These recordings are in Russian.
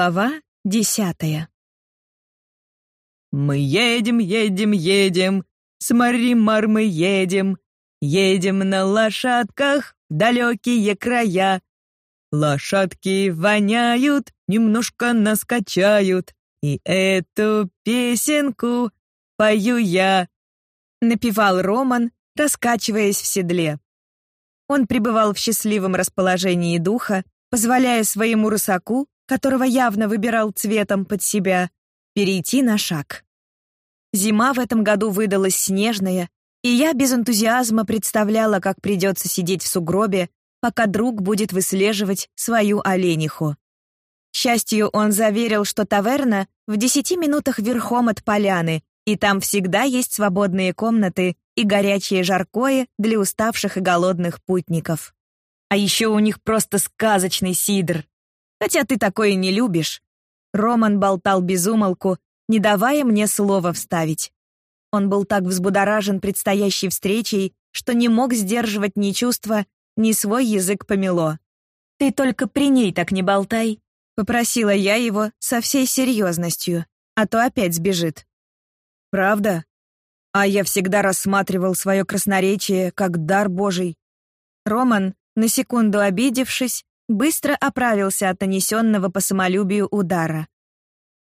Глава десятая Мы едем, едем, едем, с Маримар мы едем, едем на лошадках в далекие края. Лошадки воняют, немножко нас качают, и эту песенку пою я. Напевал Роман, раскачиваясь в седле. Он пребывал в счастливом расположении духа, позволяя своему рысаку которого явно выбирал цветом под себя, перейти на шаг. Зима в этом году выдалась снежная, и я без энтузиазма представляла, как придется сидеть в сугробе, пока друг будет выслеживать свою олениху. К счастью, он заверил, что таверна в десяти минутах верхом от поляны, и там всегда есть свободные комнаты и горячее жаркое для уставших и голодных путников. А еще у них просто сказочный сидр. Хотя ты такое не любишь». Роман болтал без умолку, не давая мне слова вставить. Он был так взбудоражен предстоящей встречей, что не мог сдерживать ни чувства, ни свой язык помело. «Ты только при ней так не болтай», — попросила я его со всей серьезностью, а то опять сбежит. «Правда? А я всегда рассматривал свое красноречие как дар Божий». Роман, на секунду обидевшись, быстро оправился от нанесенного по самолюбию удара.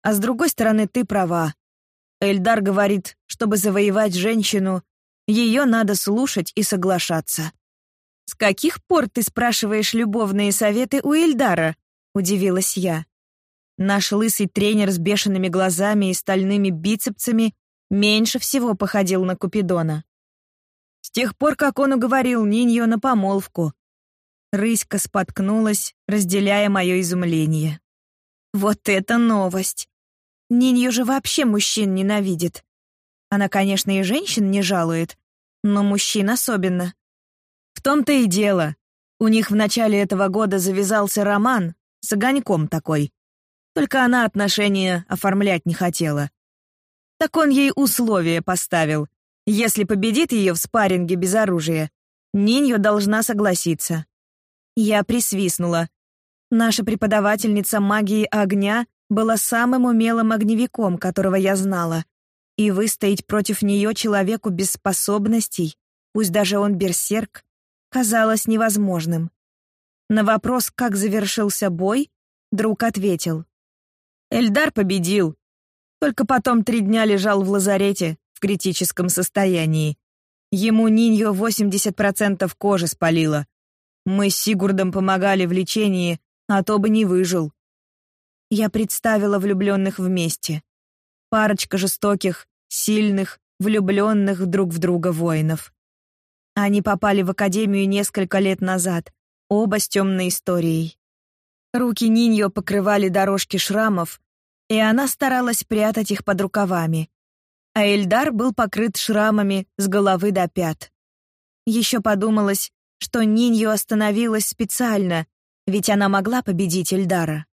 А с другой стороны, ты права. Эльдар говорит, чтобы завоевать женщину, ее надо слушать и соглашаться. «С каких пор ты спрашиваешь любовные советы у Эльдара?» — удивилась я. Наш лысый тренер с бешеными глазами и стальными бицепсами меньше всего походил на Купидона. С тех пор, как он уговорил Ниньо на помолвку, Рыська споткнулась, разделяя мое изумление. Вот это новость! Нинью же вообще мужчин ненавидит. Она, конечно, и женщин не жалует, но мужчин особенно. В том-то и дело. У них в начале этого года завязался роман с огоньком такой. Только она отношения оформлять не хотела. Так он ей условие поставил. Если победит ее в спарринге без оружия, Ниньо должна согласиться. Я присвистнула. Наша преподавательница магии огня была самым умелым огневиком, которого я знала. И выстоять против нее человеку без способностей, пусть даже он берсерк, казалось невозможным. На вопрос, как завершился бой, друг ответил. Эльдар победил. Только потом три дня лежал в лазарете в критическом состоянии. Ему Ниньо 80% кожи спалило. Мы с Сигурдом помогали в лечении, а то бы не выжил. Я представила влюбленных вместе. Парочка жестоких, сильных, влюбленных друг в друга воинов. Они попали в академию несколько лет назад, оба с темной историей. Руки Ниньо покрывали дорожки шрамов, и она старалась прятать их под рукавами. А Эльдар был покрыт шрамами с головы до пят. Еще подумалось, что Нинью остановилась специально, ведь она могла победить Эльдара.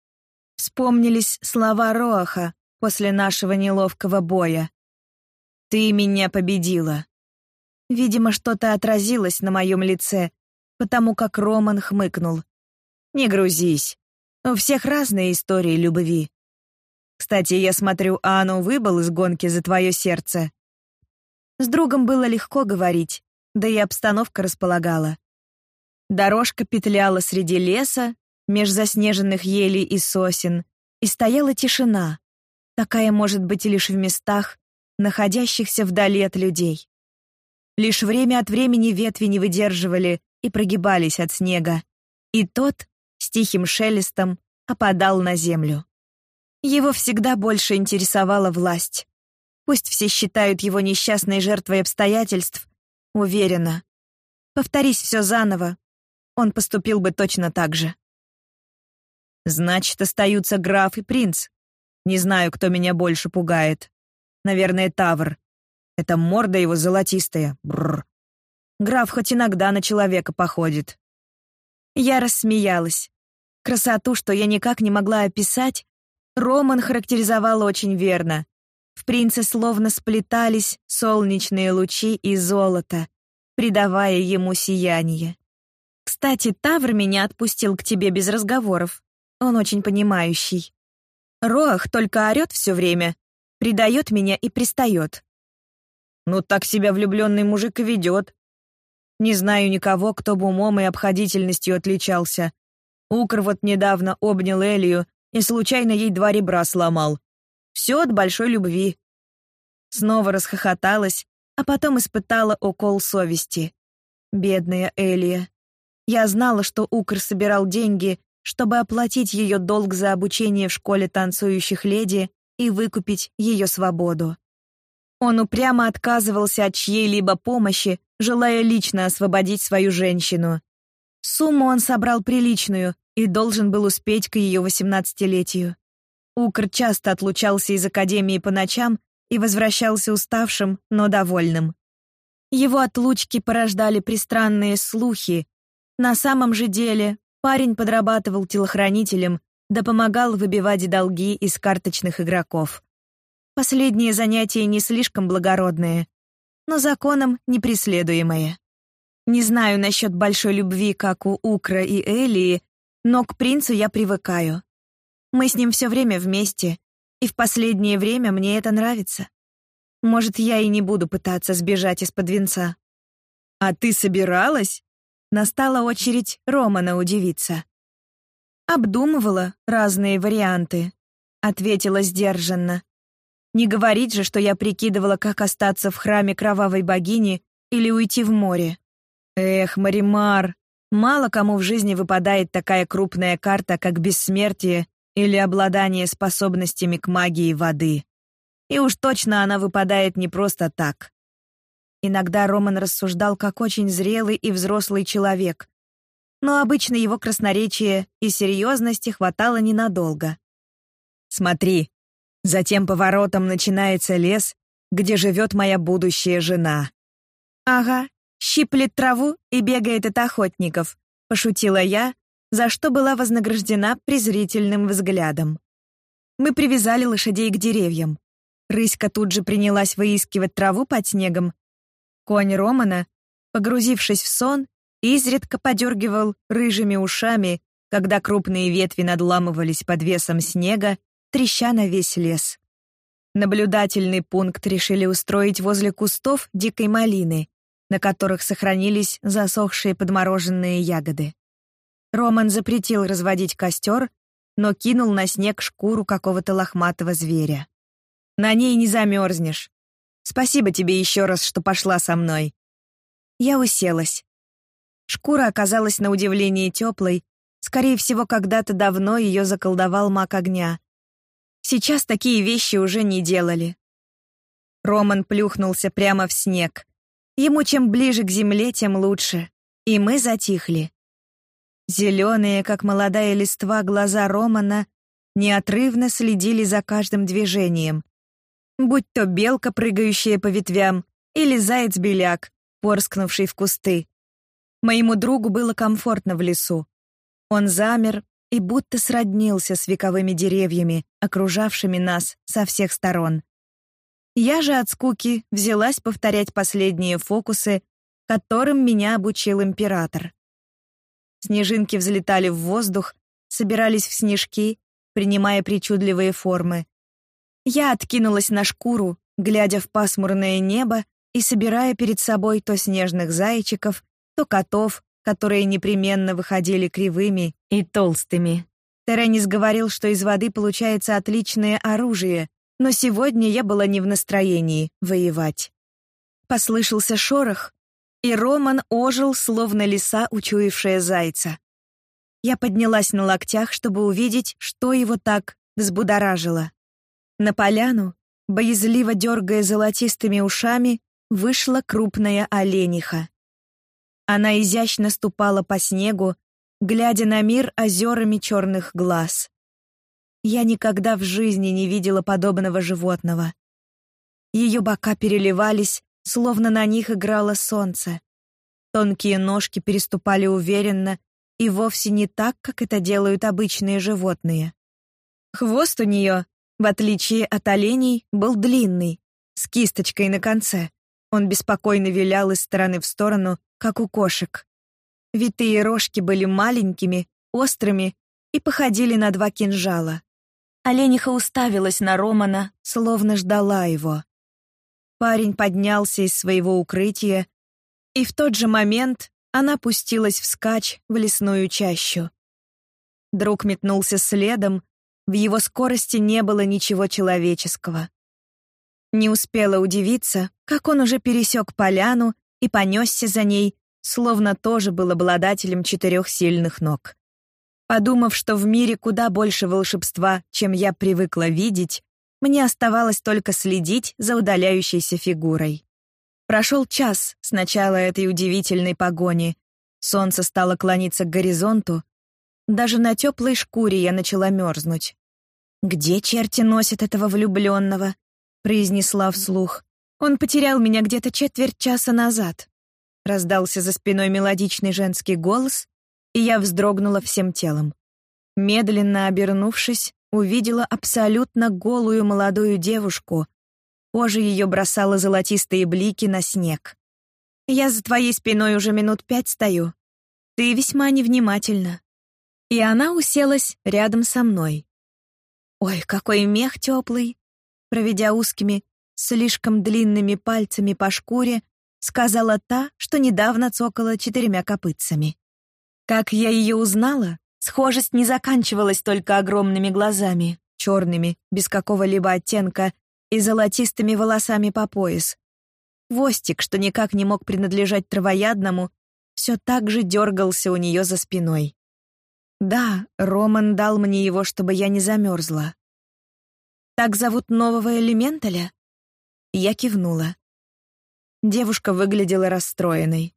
Вспомнились слова Роаха после нашего неловкого боя. «Ты меня победила». Видимо, что-то отразилось на моем лице, потому как Роман хмыкнул. «Не грузись. У всех разные истории любви. Кстати, я смотрю, Ану выбыл из гонки за твое сердце». С другом было легко говорить, да и обстановка располагала. Дорожка петляла среди леса, меж заснеженных елей и сосен, и стояла тишина. Такая может быть лишь в местах, находящихся вдали от людей. Лишь время от времени ветви не выдерживали и прогибались от снега, и тот с тихим шелестом опадал на землю. Его всегда больше интересовала власть. Пусть все считают его несчастной жертвой обстоятельств, уверена. Повторись все заново, он поступил бы точно так же. Значит, остаются граф и принц. Не знаю, кто меня больше пугает. Наверное, Тавр. Это морда его золотистая. Бррр. Граф хоть иногда на человека походит. Я рассмеялась. Красоту, что я никак не могла описать, Роман характеризовал очень верно. В принце словно сплетались солнечные лучи и золото, придавая ему сияние. Кстати, Тавр меня отпустил к тебе без разговоров. Он очень понимающий. Роах только орёт все время, предает меня и пристает. Ну так себя влюбленный мужик и ведет. Не знаю никого, кто бы умом и обходительностью отличался. Укр вот недавно обнял Элию и случайно ей два ребра сломал. Все от большой любви. Снова расхохоталась, а потом испытала укол совести. Бедная Элия. Я знала, что Укр собирал деньги, чтобы оплатить ее долг за обучение в школе танцующих леди и выкупить ее свободу. Он упрямо отказывался от чьей-либо помощи, желая лично освободить свою женщину. Сумму он собрал приличную и должен был успеть к ее восемнадцатилетию. Укр часто отлучался из академии по ночам и возвращался уставшим, но довольным. Его отлучки порождали пристранные слухи. На самом же деле парень подрабатывал телохранителем, да помогал выбивать долги из карточных игроков. Последнее занятие не слишком благородное, но законом непреследуемое. Не знаю насчет большой любви, как у Укра и Элии, но к принцу я привыкаю. Мы с ним все время вместе, и в последнее время мне это нравится. Может, я и не буду пытаться сбежать из-под венца. А ты собиралась? Настала очередь Романа удивиться. Обдумывала разные варианты, ответила сдержанно. Не говорить же, что я прикидывала, как остаться в храме кровавой богини или уйти в море. Эх, Маримар, мало кому в жизни выпадает такая крупная карта, как бессмертие или обладание способностями к магии воды. И уж точно она выпадает не просто так. Иногда Роман рассуждал как очень зрелый и взрослый человек, но обычно его красноречия и серьезности хватало ненадолго. «Смотри, за тем поворотом начинается лес, где живет моя будущая жена». «Ага, щиплет траву и бегает от охотников», — пошутила я, за что была вознаграждена презрительным взглядом. Мы привязали лошадей к деревьям. Рыська тут же принялась выискивать траву под снегом. Конь Романа, погрузившись в сон, изредка подергивал рыжими ушами, когда крупные ветви надламывались под весом снега треща на весь лес. Наблюдательный пункт решили устроить возле кустов дикой малины, на которых сохранились засохшие подмороженные ягоды. Роман запретил разводить костер, но кинул на снег шкуру какого-то лохматого зверя. «На ней не замерзнешь. Спасибо тебе еще раз, что пошла со мной». Я уселась. Шкура оказалась на удивление теплой, скорее всего, когда-то давно ее заколдовал маг огня, Сейчас такие вещи уже не делали. Роман плюхнулся прямо в снег. Ему чем ближе к земле, тем лучше. И мы затихли. Зеленые, как молодая листва, глаза Романа неотрывно следили за каждым движением. Будь то белка, прыгающая по ветвям, или заяц-беляк, порскнувший в кусты. Моему другу было комфортно в лесу. Он замер, и будто сроднился с вековыми деревьями, окружавшими нас со всех сторон. Я же от скуки взялась повторять последние фокусы, которым меня обучил император. Снежинки взлетали в воздух, собирались в снежки, принимая причудливые формы. Я откинулась на шкуру, глядя в пасмурное небо и собирая перед собой то снежных зайчиков, то котов, которые непременно выходили кривыми и толстыми. Теренис говорил, что из воды получается отличное оружие, но сегодня я была не в настроении воевать. Послышался шорох, и Роман ожил, словно лиса, учуявшая зайца. Я поднялась на локтях, чтобы увидеть, что его так взбудоражило. На поляну, боязливо дергая золотистыми ушами, вышла крупная олениха. Она изящно ступала по снегу, глядя на мир озерами черных глаз. Я никогда в жизни не видела подобного животного. Ее бока переливались, словно на них играло солнце. Тонкие ножки переступали уверенно и вовсе не так, как это делают обычные животные. Хвост у нее, в отличие от оленей, был длинный, с кисточкой на конце. Он беспокойно вилял из стороны в сторону, как у кошек. Витые рожки были маленькими, острыми и походили на два кинжала. Олениха уставилась на Романа, словно ждала его. Парень поднялся из своего укрытия, и в тот же момент она пустилась вскачь в лесную чащу. Друг метнулся следом, в его скорости не было ничего человеческого. Не успела удивиться, как он уже пересек поляну и понесся за ней, словно тоже был обладателем четырех сильных ног. Подумав, что в мире куда больше волшебства, чем я привыкла видеть, мне оставалось только следить за удаляющейся фигурой. Прошел час с начала этой удивительной погони. Солнце стало клониться к горизонту. Даже на теплой шкуре я начала мерзнуть. «Где черти носят этого влюбленного?» — произнесла вслух. «Он потерял меня где-то четверть часа назад». Раздался за спиной мелодичный женский голос, и я вздрогнула всем телом. Медленно обернувшись, увидела абсолютно голую молодую девушку. Кожа ее бросала золотистые блики на снег. «Я за твоей спиной уже минут пять стою. Ты весьма невнимательна». И она уселась рядом со мной. «Ой, какой мех теплый!» Проведя узкими, слишком длинными пальцами по шкуре, сказала та, что недавно цокала четырьмя копытцами. Как я ее узнала, схожесть не заканчивалась только огромными глазами, черными, без какого-либо оттенка, и золотистыми волосами по пояс. Хвостик, что никак не мог принадлежать травоядному, все так же дергался у нее за спиной. Да, Роман дал мне его, чтобы я не замерзла. «Так зовут нового элементаля?» Я кивнула. Девушка выглядела расстроенной.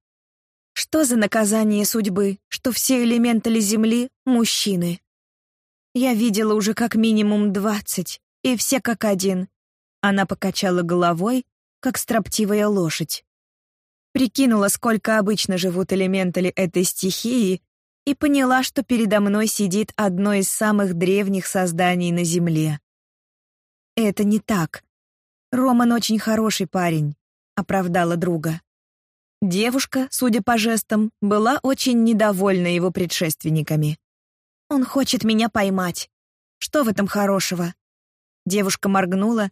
Что за наказание судьбы, что все элементали Земли — мужчины? Я видела уже как минимум двадцать, и все как один. Она покачала головой, как строптивая лошадь. Прикинула, сколько обычно живут элементали этой стихии, и поняла, что передо мной сидит одно из самых древних созданий на Земле. Это не так. Роман очень хороший парень оправдала друга. Девушка, судя по жестам, была очень недовольна его предшественниками. Он хочет меня поймать. Что в этом хорошего? Девушка моргнула.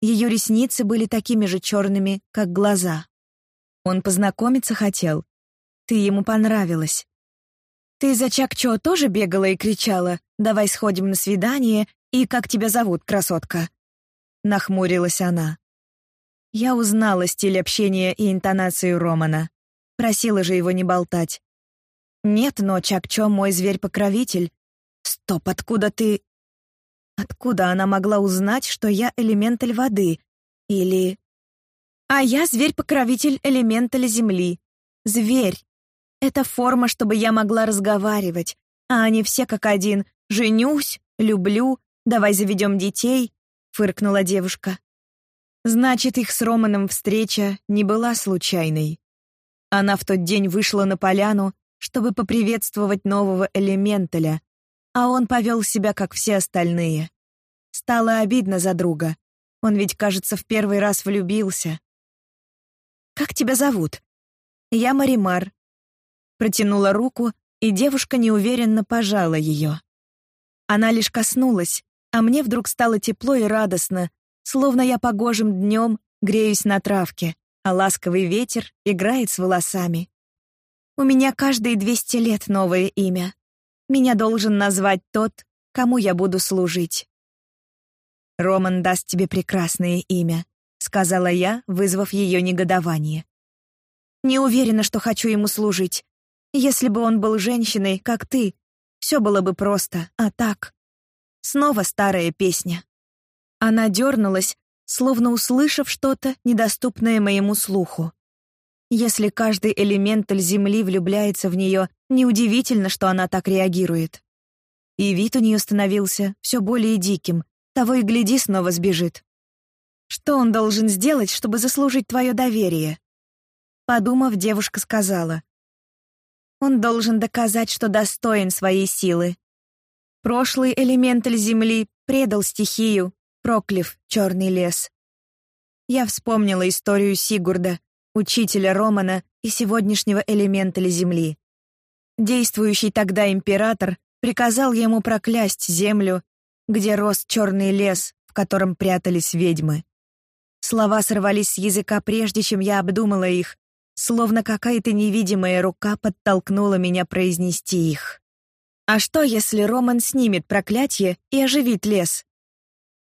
Ее ресницы были такими же черными, как глаза. Он познакомиться хотел. Ты ему понравилась. Ты за Чакчо тоже бегала и кричала: "Давай сходим на свидание, и как тебя зовут, красотка?" Нахмурилась она. Я узнала стиль общения и интонацию Романа. Просила же его не болтать. Нет, но Чакчо мой зверь-покровитель. Стоп, откуда ты... Откуда она могла узнать, что я элементаль воды? Или... А я зверь-покровитель элементаля земли. Зверь. Это форма, чтобы я могла разговаривать, а они все как один. «Женюсь», «люблю», «давай заведем детей», — фыркнула девушка. Значит, их с Романом встреча не была случайной. Она в тот день вышла на поляну, чтобы поприветствовать нового элементаля, а он повел себя, как все остальные. Стало обидно за друга. Он ведь, кажется, в первый раз влюбился. «Как тебя зовут?» «Я Маримар». Протянула руку, и девушка неуверенно пожала ее. Она лишь коснулась, а мне вдруг стало тепло и радостно, Словно я погожим днем греюсь на травке, а ласковый ветер играет с волосами. У меня каждые двести лет новое имя. Меня должен назвать тот, кому я буду служить. Роман даст тебе прекрасное имя, сказала я, вызвав ее негодование. Не уверена, что хочу ему служить. Если бы он был женщиной, как ты, все было бы просто, а так. Снова старая песня. Она дернулась, словно услышав что-то, недоступное моему слуху. Если каждый элементаль Земли влюбляется в нее, неудивительно, что она так реагирует. И вид у нее становился все более диким, того и гляди, снова сбежит. Что он должен сделать, чтобы заслужить твое доверие? Подумав, девушка сказала. Он должен доказать, что достоин своей силы. Прошлый элементаль Земли предал стихию, проклив черный лес. Я вспомнила историю Сигурда, учителя Романа и сегодняшнего элементаля земли. Действующий тогда император приказал ему проклясть землю, где рос черный лес, в котором прятались ведьмы. Слова сорвались с языка прежде, чем я обдумала их, словно какая-то невидимая рука подтолкнула меня произнести их. А что, если Роман снимет проклятие и оживит лес?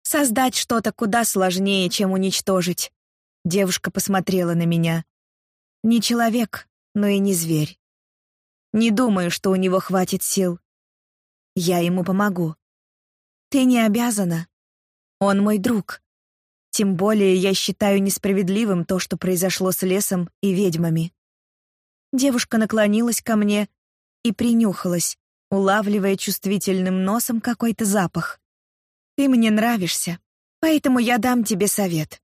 Создать что-то куда сложнее, чем уничтожить. Девушка посмотрела на меня. Не человек, но и не зверь. Не думаю, что у него хватит сил. Я ему помогу. Ты не обязана. Он мой друг. Тем более я считаю несправедливым то, что произошло с лесом и ведьмами. Девушка наклонилась ко мне и принюхалась, улавливая чувствительным носом какой-то запах. Ты мне нравишься, поэтому я дам тебе совет.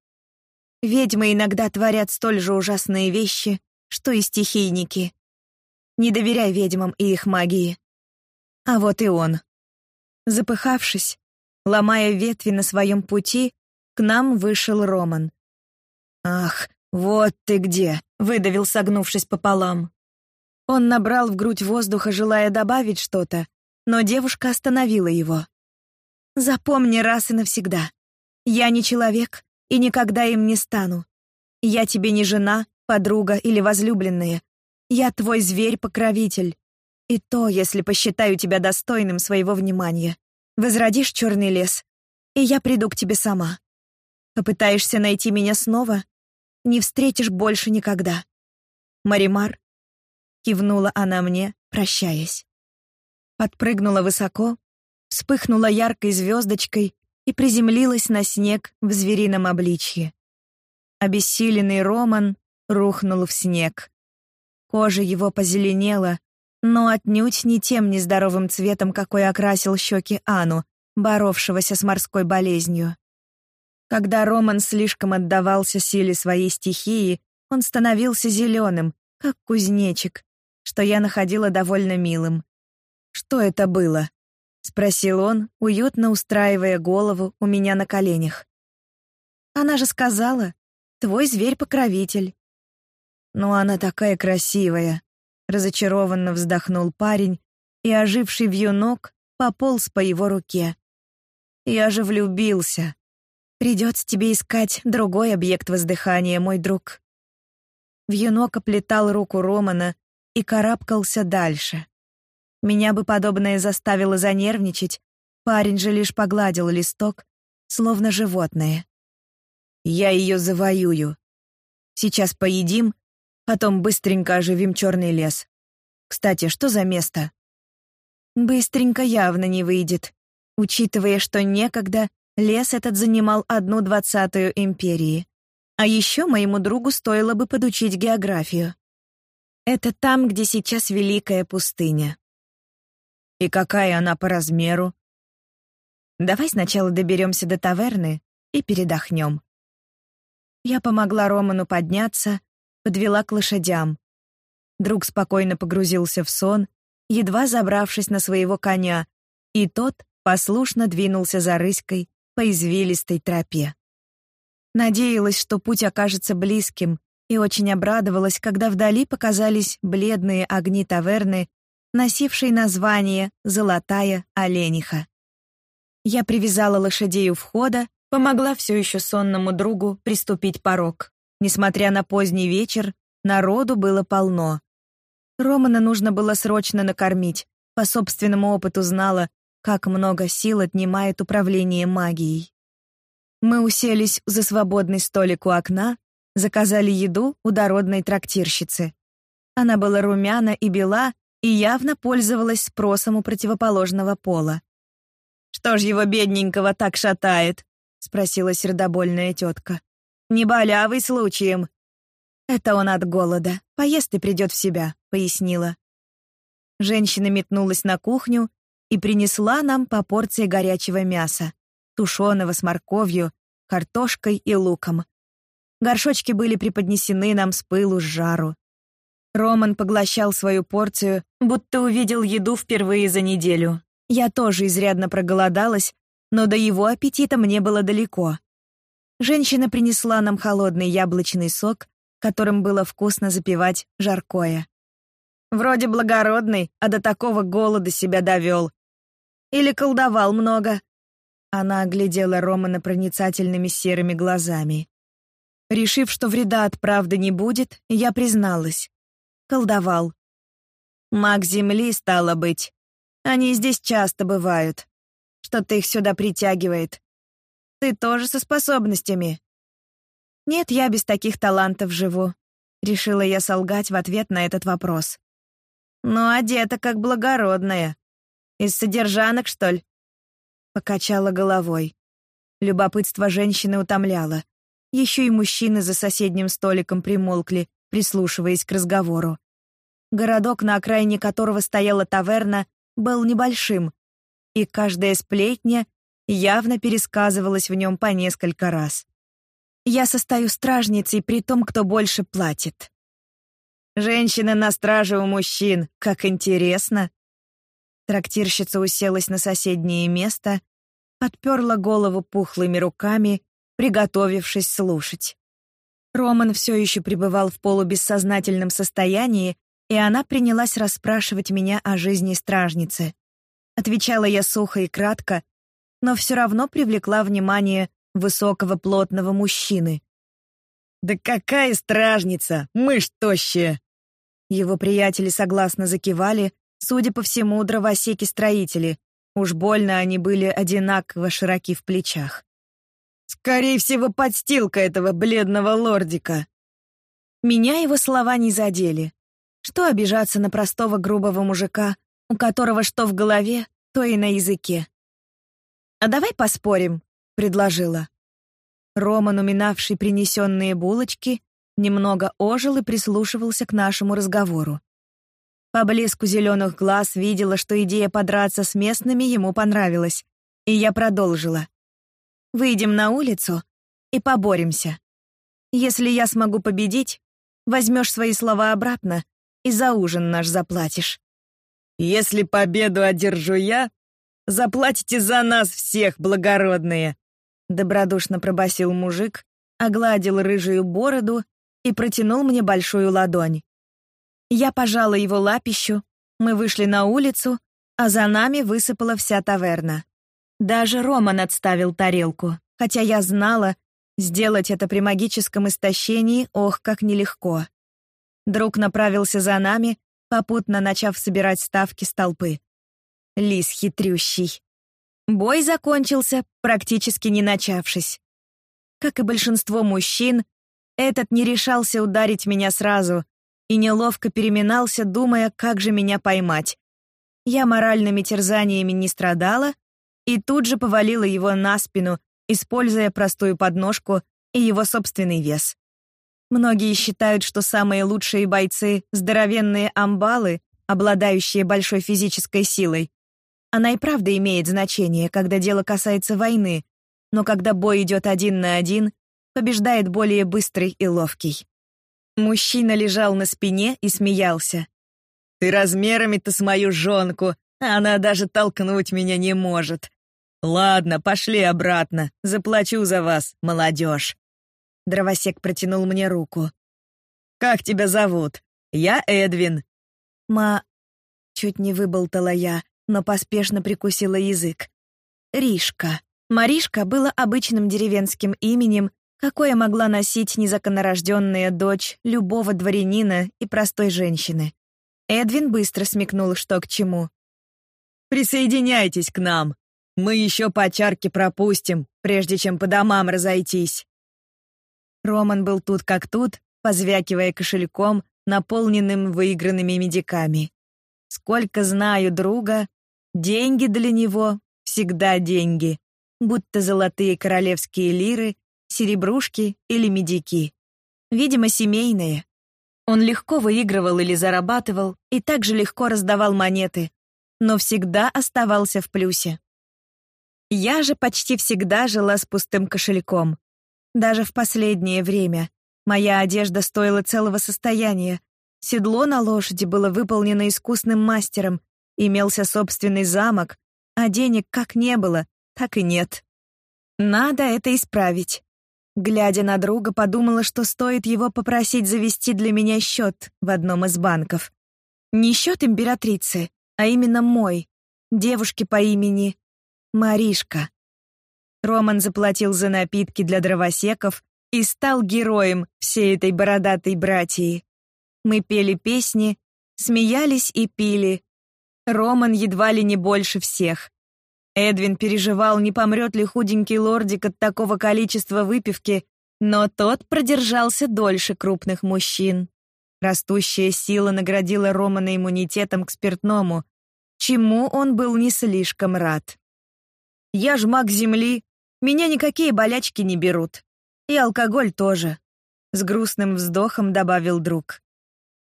Ведьмы иногда творят столь же ужасные вещи, что и стихийники. Не доверяй ведьмам и их магии. А вот и он. Запыхавшись, ломая ветви на своем пути, к нам вышел Роман. «Ах, вот ты где!» — выдавил, согнувшись пополам. Он набрал в грудь воздуха, желая добавить что-то, но девушка остановила его. «Запомни раз и навсегда. Я не человек и никогда им не стану. Я тебе не жена, подруга или возлюбленная. Я твой зверь-покровитель. И то, если посчитаю тебя достойным своего внимания. Возродишь черный лес, и я приду к тебе сама. Попытаешься найти меня снова, не встретишь больше никогда. Маримар, кивнула она мне, прощаясь. Подпрыгнула высоко, вспыхнула яркой звездочкой и приземлилась на снег в зверином обличье. Обессиленный Роман рухнул в снег. Кожа его позеленела, но отнюдь не тем нездоровым цветом, какой окрасил щеки Ану, боровшегося с морской болезнью. Когда Роман слишком отдавался силе своей стихии, он становился зеленым, как кузнечик, что я находила довольно милым. «Что это было?» — спросил он, уютно устраивая голову у меня на коленях. «Она же сказала, твой зверь-покровитель». «Ну, она такая красивая», — разочарованно вздохнул парень, и оживший вьюнок пополз по его руке. «Я же влюбился. Придется тебе искать другой объект воздыхания, мой друг. Вьюнок оплетал руку Романа и карабкался дальше. Меня бы подобное заставило занервничать, парень же лишь погладил листок, словно животное. Я ее завоюю. Сейчас поедим, потом быстренько оживим черный лес. Кстати, что за место? Быстренько явно не выйдет, учитывая, что некогда Лес этот занимал одну двадцатую империи. А еще моему другу стоило бы подучить географию. Это там, где сейчас Великая пустыня. И какая она по размеру? Давай сначала доберемся до таверны и передохнем. Я помогла Роману подняться, подвела к лошадям. Друг спокойно погрузился в сон, едва забравшись на своего коня, и тот послушно двинулся за рыськой, по извилистой тропе. Надеялась, что путь окажется близким, и очень обрадовалась, когда вдали показались бледные огни таверны, носившей название «Золотая олениха». Я привязала лошадей у входа, помогла все еще сонному другу приступить порог. Несмотря на поздний вечер, народу было полно. Романа нужно было срочно накормить. По собственному опыту знала, как много сил отнимает управление магией. Мы уселись за свободный столик у окна, заказали еду у дородной трактирщицы. Она была румяна и бела и явно пользовалась спросом у противоположного пола. «Что ж его бедненького так шатает?» — спросила сердобольная тетка. «Не болявый случаем». «Это он от голода. Поест и придет в себя», — пояснила. Женщина метнулась на кухню и принесла нам по порции горячего мяса, тушеного с морковью, картошкой и луком. Горшочки были преподнесены нам с пылу с жару. Роман поглощал свою порцию, будто увидел еду впервые за неделю. Я тоже изрядно проголодалась, но до его аппетита мне было далеко. Женщина принесла нам холодный яблочный сок, которым было вкусно запивать жаркое. Вроде благородный, а до такого голода себя довел. Или колдовал много. Она оглядела Романа проницательными серыми глазами. Решив, что вреда от правды не будет, я призналась. Колдовал. Маг Земли, стало быть. Они здесь часто бывают. Что-то их сюда притягивает. Ты тоже со способностями? Нет, я без таких талантов живу. Решила я солгать в ответ на этот вопрос. Ну, одета как благородная. Из содержанок, что ли? Покачала головой. Любопытство женщины утомляло. Еще и мужчины за соседним столиком примолкли, прислушиваясь к разговору. Городок, на окраине которого стояла таверна, был небольшим, и каждая сплетня явно пересказывалась в нем по несколько раз. Я состою стражницей при том, кто больше платит. Женщина на страже у мужчин, как интересно. Трактирщица уселась на соседнее место, подперла голову пухлыми руками, приготовившись слушать. Роман все еще пребывал в полубессознательном состоянии, и она принялась расспрашивать меня о жизни стражницы. Отвечала я сухо и кратко, но все равно привлекла внимание высокого плотного мужчины. «Да какая стражница! Мышь тощая!» Его приятели согласно закивали, Судя по всему, дровосеки-строители. Уж больно они были одинаково широки в плечах. «Скорее всего, подстилка этого бледного лордика». Меня его слова не задели. Что обижаться на простого грубого мужика, у которого что в голове, то и на языке. «А давай поспорим», — предложила. Роман, уминавший принесенные булочки, немного ожил и прислушивался к нашему разговору. По блеску зеленых глаз видела, что идея подраться с местными ему понравилась. И я продолжила. «Выйдем на улицу и поборемся. Если я смогу победить, возьмешь свои слова обратно и за ужин наш заплатишь». «Если победу одержу я, заплатите за нас всех, благородные!» Добродушно пробасил мужик, огладил рыжую бороду и протянул мне большую ладонь. Я пожала его лапищу, мы вышли на улицу, а за нами высыпала вся таверна. Даже Роман отставил тарелку, хотя я знала, сделать это при магическом истощении, ох, как нелегко. Друг направился за нами, попутно начав собирать ставки с толпы. Лис хитрющий. Бой закончился, практически не начавшись. Как и большинство мужчин, этот не решался ударить меня сразу, и неловко переминался, думая, как же меня поймать. Я моральными терзаниями не страдала и тут же повалила его на спину, используя простую подножку и его собственный вес. Многие считают, что самые лучшие бойцы — здоровенные амбалы, обладающие большой физической силой. Она и правда имеет значение, когда дело касается войны, но когда бой идет один на один, побеждает более быстрый и ловкий. Мужчина лежал на спине и смеялся. «Ты размерами-то с мою жонку, а она даже толкнуть меня не может. Ладно, пошли обратно, заплачу за вас, молодежь». Дровосек протянул мне руку. «Как тебя зовут? Я Эдвин». «Ма...» Чуть не выболтала я, но поспешно прикусила язык. «Ришка». Маришка было обычным деревенским именем, какое могла носить незаконнорожденная дочь любого дворянина и простой женщины. Эдвин быстро смекнул, что к чему. «Присоединяйтесь к нам. Мы еще по чарке пропустим, прежде чем по домам разойтись». Роман был тут как тут, позвякивая кошельком, наполненным выигранными медиками. Сколько знаю друга, деньги для него всегда деньги, будто золотые королевские лиры серебрушки или медики. Видимо, семейные. Он легко выигрывал или зарабатывал и также легко раздавал монеты, но всегда оставался в плюсе. Я же почти всегда жила с пустым кошельком. Даже в последнее время. Моя одежда стоила целого состояния. Седло на лошади было выполнено искусным мастером, имелся собственный замок, а денег как не было, так и нет. Надо это исправить. Глядя на друга, подумала, что стоит его попросить завести для меня счет в одном из банков. Не счет императрицы, а именно мой, девушки по имени Маришка. Роман заплатил за напитки для дровосеков и стал героем всей этой бородатой братьи. Мы пели песни, смеялись и пили. Роман едва ли не больше всех. Эдвин переживал, не помрет ли худенький лордик от такого количества выпивки, но тот продержался дольше крупных мужчин. Растущая сила наградила Романа иммунитетом к спиртному, чему он был не слишком рад. «Я ж маг земли, меня никакие болячки не берут. И алкоголь тоже», — с грустным вздохом добавил друг.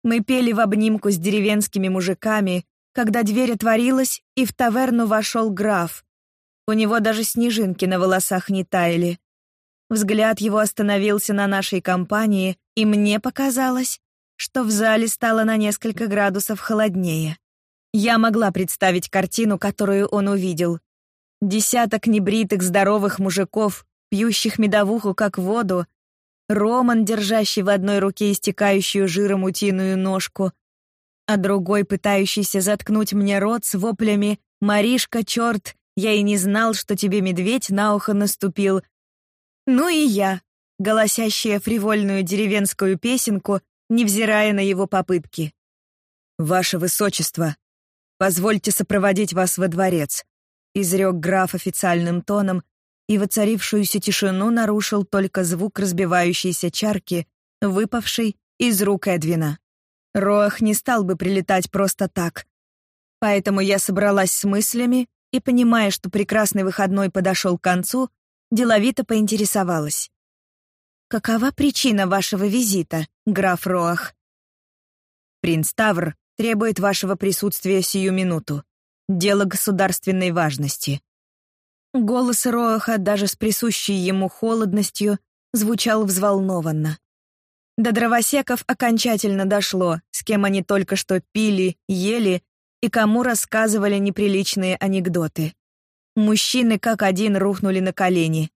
Мы пели в обнимку с деревенскими мужиками, когда дверь отворилась, и в таверну вошел граф. У него даже снежинки на волосах не таяли. Взгляд его остановился на нашей компании, и мне показалось, что в зале стало на несколько градусов холоднее. Я могла представить картину, которую он увидел. Десяток небритых здоровых мужиков, пьющих медовуху как воду, Роман, держащий в одной руке истекающую жиром утиную ножку, а другой пытающийся заткнуть мне рот с воплями «Маришка, черт, я и не знал, что тебе медведь на ухо наступил». Ну и я, голосящая фривольную деревенскую песенку, невзирая на его попытки. «Ваше Высочество, позвольте сопроводить вас во дворец», изрек граф официальным тоном, и воцарившуюся тишину нарушил только звук разбивающейся чарки, выпавшей из рук Эдвина. Роах не стал бы прилетать просто так. Поэтому я собралась с мыслями и, понимая, что прекрасный выходной подошел к концу, деловито поинтересовалась. «Какова причина вашего визита, граф Роах?» «Принц Тавр требует вашего присутствия сию минуту. Дело государственной важности». Голос Роаха, даже с присущей ему холодностью, звучал взволнованно. До дровосеков окончательно дошло, с кем они только что пили, ели и кому рассказывали неприличные анекдоты. Мужчины как один рухнули на колени.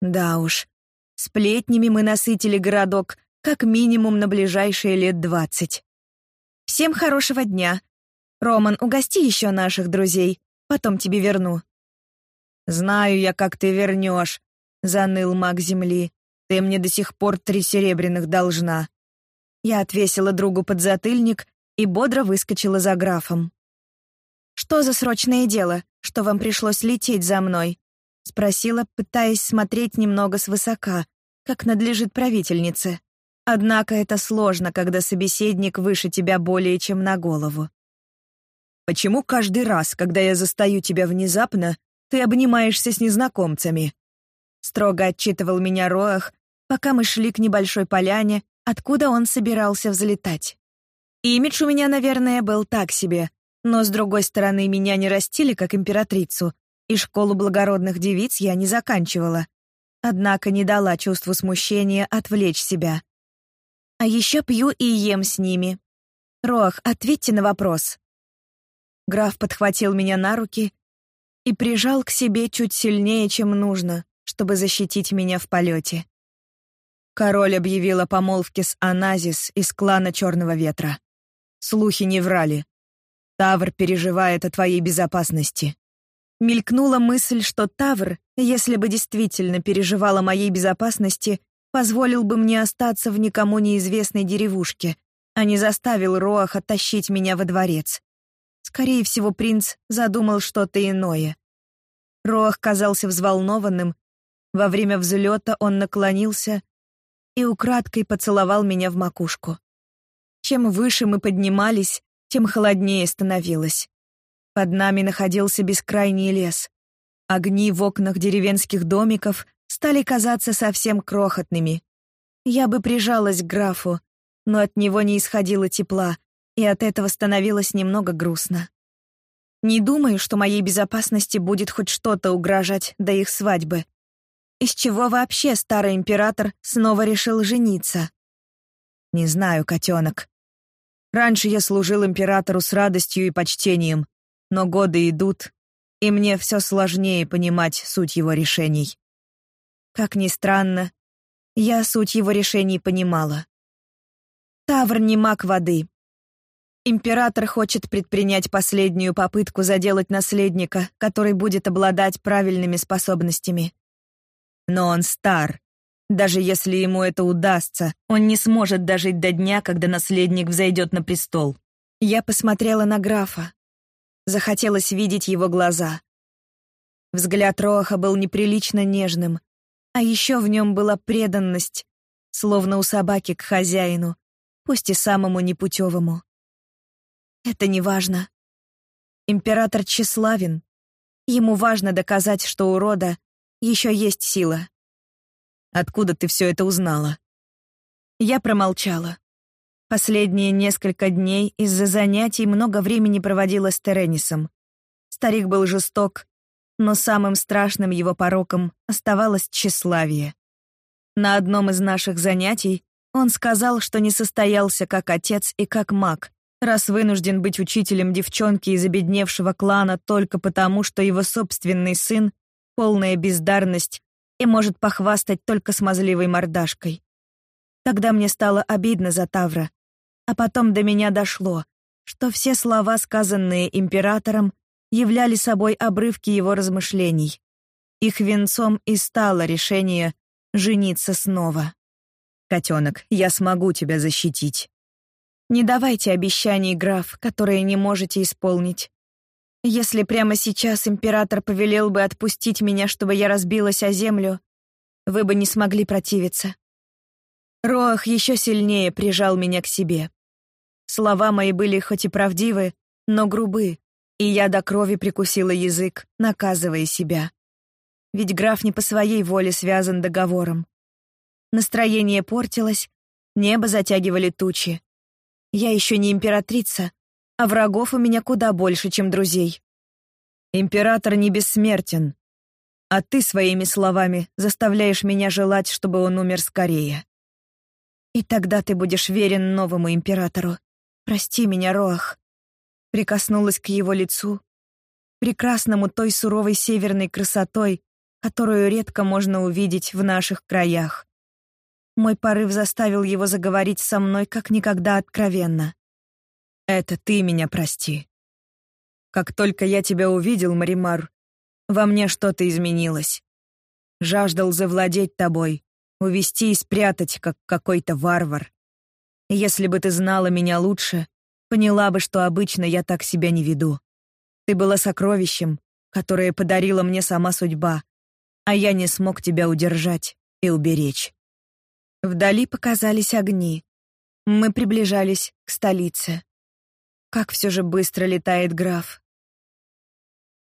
Да уж, сплетнями мы насытили городок как минимум на ближайшие лет двадцать. Всем хорошего дня. Роман, угости еще наших друзей, потом тебе верну. «Знаю я, как ты вернешь», — заныл маг земли. «Ты мне до сих пор три серебряных должна». Я отвесила другу подзатыльник и бодро выскочила за графом. «Что за срочное дело, что вам пришлось лететь за мной?» — спросила, пытаясь смотреть немного свысока, как надлежит правительнице. Однако это сложно, когда собеседник выше тебя более чем на голову. «Почему каждый раз, когда я застаю тебя внезапно, ты обнимаешься с незнакомцами», — строго отчитывал меня Роах, пока мы шли к небольшой поляне, откуда он собирался взлетать. Имидж у меня, наверное, был так себе, но, с другой стороны, меня не растили как императрицу, и школу благородных девиц я не заканчивала. Однако не дала чувству смущения отвлечь себя. А еще пью и ем с ними. Роах, ответьте на вопрос. Граф подхватил меня на руки и прижал к себе чуть сильнее, чем нужно, чтобы защитить меня в полете. Король объявил о помолвке с Аназис из клана Черного Ветра. Слухи не врали. Тавр переживает о твоей безопасности. Мелькнула мысль, что Тавр, если бы действительно переживал о моей безопасности, позволил бы мне остаться в никому неизвестной деревушке, а не заставил Роаха тащить меня во дворец. Скорее всего, принц задумал что-то иное. Роах казался взволнованным. Во время взлета он наклонился и украдкой поцеловал меня в макушку. Чем выше мы поднимались, тем холоднее становилось. Под нами находился бескрайний лес. Огни в окнах деревенских домиков стали казаться совсем крохотными. Я бы прижалась к графу, но от него не исходило тепла, и от этого становилось немного грустно. Не думаю, что моей безопасности будет хоть что-то угрожать до их свадьбы. Из чего вообще старый император снова решил жениться? Не знаю, котенок. Раньше я служил императору с радостью и почтением, но годы идут, и мне все сложнее понимать суть его решений. Как ни странно, я суть его решений понимала. Тавр не маг воды, Император хочет предпринять последнюю попытку заделать наследника, который будет обладать правильными способностями. Но он стар. Даже если ему это удастся, он не сможет дожить до дня, когда наследник взойдет на престол. Я посмотрела на графа. Захотелось видеть его глаза. Взгляд Роаха был неприлично нежным, а еще в нем была преданность, словно у собаки к хозяину, пусть и самому непутевому. Это не важно. Император тщеславен. Ему важно доказать, что у рода еще есть сила. Откуда ты все это узнала? Я промолчала. Последние несколько дней из-за занятий много времени проводила с Теренисом. Старик был жесток, но самым страшным его пороком оставалось тщеславие. На одном из наших занятий он сказал, что не состоялся как отец и как маг, раз вынужден быть учителем девчонки из обедневшего клана только потому, что его собственный сын — полная бездарность и может похвастать только смазливой мордашкой. Тогда мне стало обидно за Тавра, а потом до меня дошло, что все слова, сказанные императором, являли собой обрывки его размышлений. Их венцом и стало решение жениться снова. «Котенок, я смогу тебя защитить». «Не давайте обещаний, граф, которые не можете исполнить. Если прямо сейчас император повелел бы отпустить меня, чтобы я разбилась о землю, вы бы не смогли противиться. Роах еще сильнее прижал меня к себе. Слова мои были хоть и правдивы, но грубы, и я до крови прикусила язык, наказывая себя. Ведь граф не по своей воле связан договором. Настроение портилось, небо затягивали тучи. Я еще не императрица, а врагов у меня куда больше, чем друзей. Император не бессмертен, а ты своими словами заставляешь меня желать, чтобы он умер скорее. И тогда ты будешь верен новому императору. Прости меня, Роах. Прикоснулась к его лицу, прекрасному той суровой северной красотой, которую редко можно увидеть в наших краях. Мой порыв заставил его заговорить со мной как никогда откровенно. Это ты меня прости. Как только я тебя увидел, Маримар, во мне что-то изменилось. Жаждал завладеть тобой, увести и спрятать, как какой-то варвар. Если бы ты знала меня лучше, поняла бы, что обычно я так себя не веду. Ты была сокровищем, которое подарила мне сама судьба, а я не смог тебя удержать и уберечь. Вдали показались огни. Мы приближались к столице. Как все же быстро летает граф.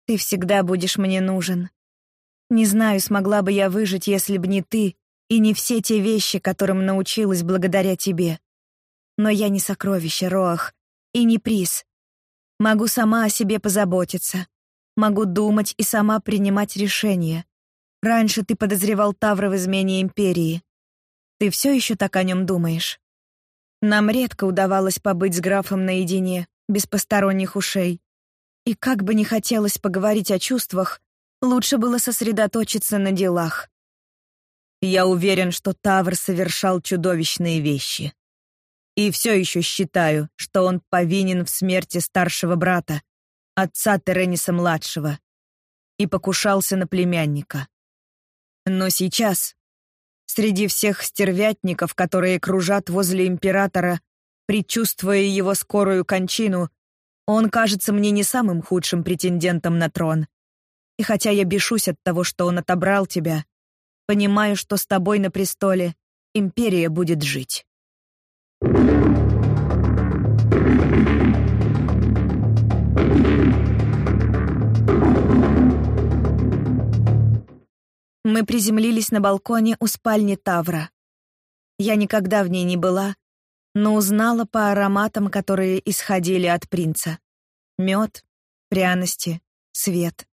Ты всегда будешь мне нужен. Не знаю, смогла бы я выжить, если бы не ты и не все те вещи, которым научилась благодаря тебе. Но я не сокровище, Роах, и не приз. Могу сама о себе позаботиться. Могу думать и сама принимать решения. Раньше ты подозревал Тавра в измене империи. Ты все еще так о нем думаешь? Нам редко удавалось побыть с графом наедине, без посторонних ушей. И как бы не хотелось поговорить о чувствах, лучше было сосредоточиться на делах. Я уверен, что Тавр совершал чудовищные вещи. И все еще считаю, что он повинен в смерти старшего брата, отца Терениса-младшего, и покушался на племянника. Но сейчас, среди всех стервятников, которые кружат возле императора, предчувствуя его скорую кончину, он кажется мне не самым худшим претендентом на трон. И хотя я бешусь от того, что он отобрал тебя, понимаю, что с тобой на престоле империя будет жить. Мы приземлились на балконе у спальни Тавра. Я никогда в ней не была, но узнала по ароматам, которые исходили от принца. Мед, пряности, свет.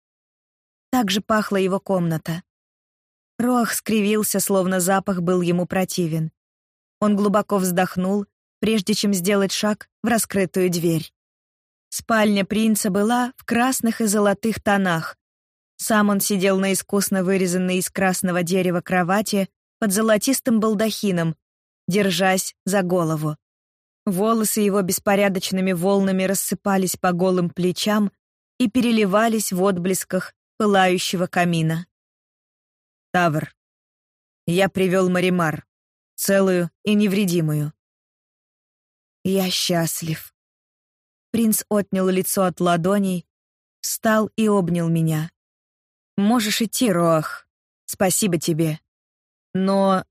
Так же пахла его комната. Рох скривился, словно запах был ему противен. Он глубоко вздохнул, прежде чем сделать шаг в раскрытую дверь. Спальня принца была в красных и золотых тонах. Сам он сидел на искусно вырезанной из красного дерева кровати под золотистым балдахином, держась за голову. Волосы его беспорядочными волнами рассыпались по голым плечам и переливались в отблесках пылающего камина. «Тавр, Я привел Маримар, целую и невредимую. Я счастлив. Принц отнял лицо от ладоней, встал и обнял меня. Можешь идти, Роах. Спасибо тебе. Но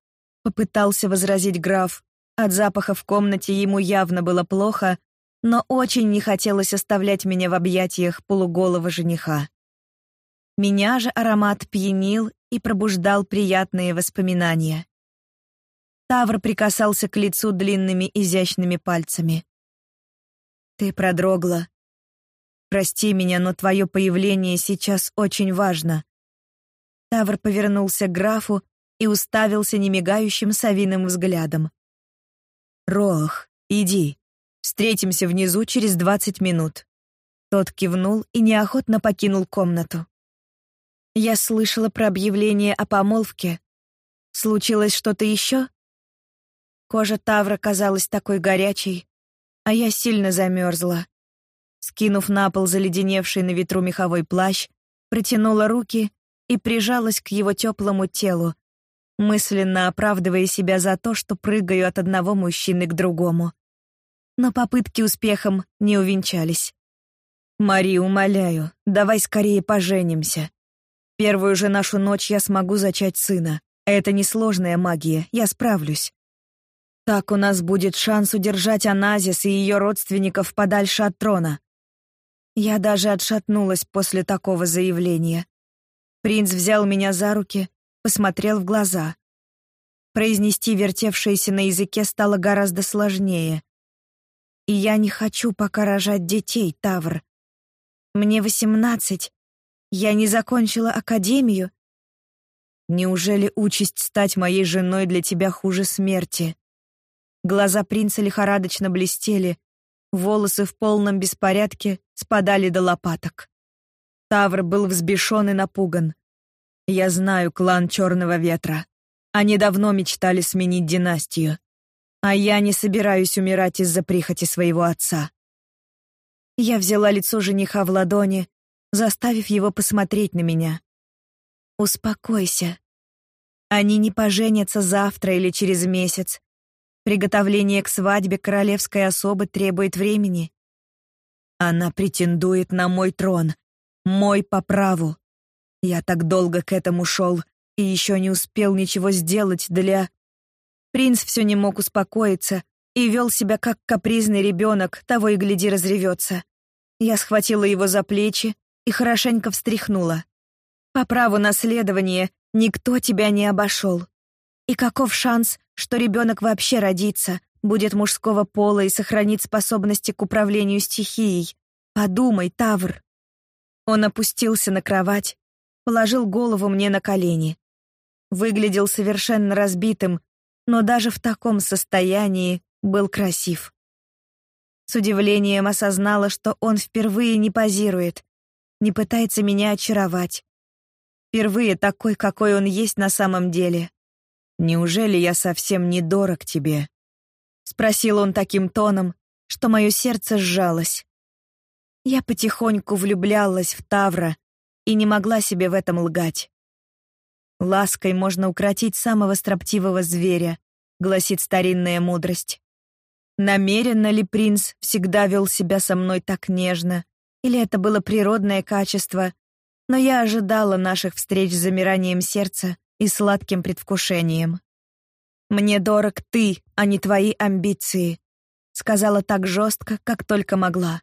попытался возразить граф. От запаха в комнате ему явно было плохо, но очень не хотелось оставлять меня в объятиях полуголого жениха. Меня же аромат пьянил и пробуждал приятные воспоминания. Тавр прикасался к лицу длинными изящными пальцами. «Ты продрогла. Прости меня, но твое появление сейчас очень важно». Тавр повернулся к графу и уставился немигающим совиным взглядом. «Рох, иди. Встретимся внизу через двадцать минут». Тот кивнул и неохотно покинул комнату. Я слышала про объявление о помолвке. Случилось что-то еще? Кожа Тавра казалась такой горячей, а я сильно замерзла. Скинув на пол заледеневший на ветру меховой плащ, протянула руки и прижалась к его теплому телу, мысленно оправдывая себя за то, что прыгаю от одного мужчины к другому. Но попытки успехом не увенчались. «Мари, умоляю, давай скорее поженимся», Первую же нашу ночь я смогу зачать сына. Это несложная магия, я справлюсь. Так у нас будет шанс удержать Аназис и ее родственников подальше от трона. Я даже отшатнулась после такого заявления. Принц взял меня за руки, посмотрел в глаза. Произнести вертевшееся на языке стало гораздо сложнее. И я не хочу пока рожать детей, Тавр. Мне восемнадцать, я не закончила академию. Неужели участь стать моей женой для тебя хуже смерти? Глаза принца лихорадочно блестели, волосы в полном беспорядке спадали до лопаток. Тавр был взбешен и напуган. Я знаю клан Черного Ветра. Они давно мечтали сменить династию. А я не собираюсь умирать из-за прихоти своего отца. Я взяла лицо жениха в ладони, заставив его посмотреть на меня. «Успокойся. Они не поженятся завтра или через месяц. Приготовление к свадьбе королевской особы требует времени. Она претендует на мой трон, мой по праву. Я так долго к этому шел и еще не успел ничего сделать для...» Принц все не мог успокоиться и вел себя как капризный ребенок, того и гляди разревется. Я схватила его за плечи, и хорошенько встряхнула. По праву наследования никто тебя не обошел. И каков шанс, что ребенок вообще родится, будет мужского пола и сохранит способности к управлению стихией? Подумай, Тавр. Он опустился на кровать, положил голову мне на колени. Выглядел совершенно разбитым, но даже в таком состоянии был красив. С удивлением осознала, что он впервые не позирует, не пытается меня очаровать. Впервые такой, какой он есть на самом деле. Неужели я совсем не дорог тебе? Спросил он таким тоном, что мое сердце сжалось. Я потихоньку влюблялась в Тавра и не могла себе в этом лгать. Лаской можно укротить самого строптивого зверя, гласит старинная мудрость. Намеренно ли принц всегда вел себя со мной так нежно, или это было природное качество, но я ожидала наших встреч с замиранием сердца и сладким предвкушением. «Мне дорог ты, а не твои амбиции», — сказала так жестко, как только могла.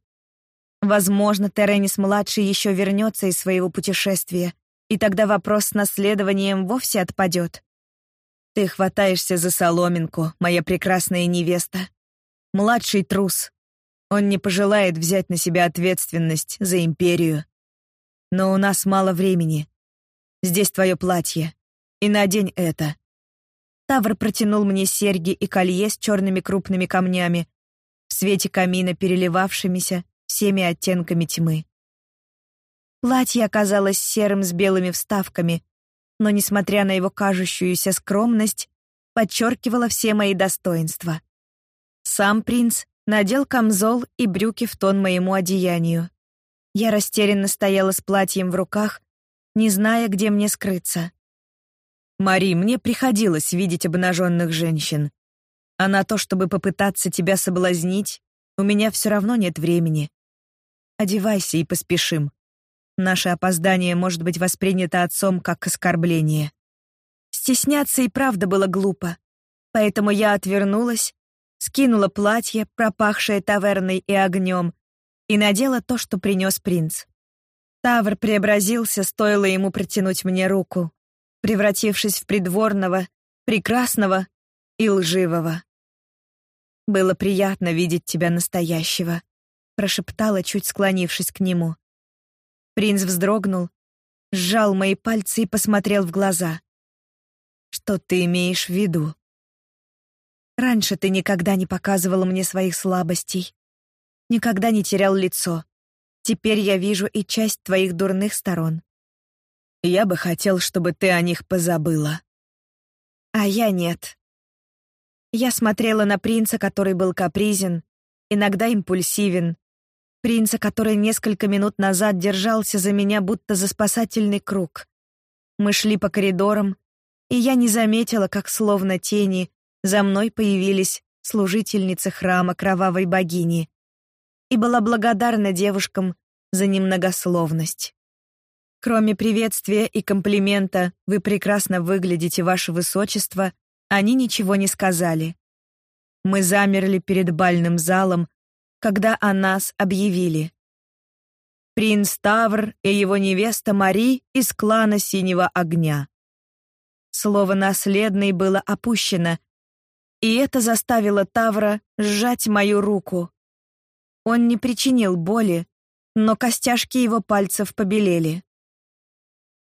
Возможно, Теренис-младший еще вернется из своего путешествия, и тогда вопрос с наследованием вовсе отпадет. Ты хватаешься за соломинку, моя прекрасная невеста. Младший трус, он не пожелает взять на себя ответственность за империю. Но у нас мало времени. Здесь твое платье. И надень это. Тавр протянул мне серьги и колье с черными крупными камнями, в свете камина переливавшимися всеми оттенками тьмы. Платье оказалось серым с белыми вставками, но, несмотря на его кажущуюся скромность, подчеркивало все мои достоинства. Сам принц надел камзол и брюки в тон моему одеянию. Я растерянно стояла с платьем в руках, не зная, где мне скрыться. Мари, мне приходилось видеть обнаженных женщин. А на то, чтобы попытаться тебя соблазнить, у меня все равно нет времени. Одевайся и поспешим. Наше опоздание может быть воспринято отцом как оскорбление. Стесняться и правда было глупо. Поэтому я отвернулась, скинула платье, пропахшее таверной и огнем, и надела то, что принес принц. Тавр преобразился, стоило ему протянуть мне руку, превратившись в придворного, прекрасного и лживого. «Было приятно видеть тебя настоящего», — прошептала, чуть склонившись к нему. Принц вздрогнул, сжал мои пальцы и посмотрел в глаза. «Что ты имеешь в виду?» «Раньше ты никогда не показывал мне своих слабостей, никогда не терял лицо. Теперь я вижу и часть твоих дурных сторон. Я бы хотел, чтобы ты о них позабыла. А я нет. Я смотрела на принца, который был капризен, иногда импульсивен, принца, который несколько минут назад держался за меня, будто за спасательный круг. Мы шли по коридорам, и я не заметила, как словно тени за мной появились служительницы храма кровавой богини и была благодарна девушкам за немногословность. Кроме приветствия и комплимента «Вы прекрасно выглядите, ваше высочество», они ничего не сказали. Мы замерли перед бальным залом, когда о нас объявили. Принц Тавр и его невеста Мари из клана Синего Огня. Слово «наследный» было опущено, и это заставило Тавра сжать мою руку. Он не причинил боли, но костяшки его пальцев побелели.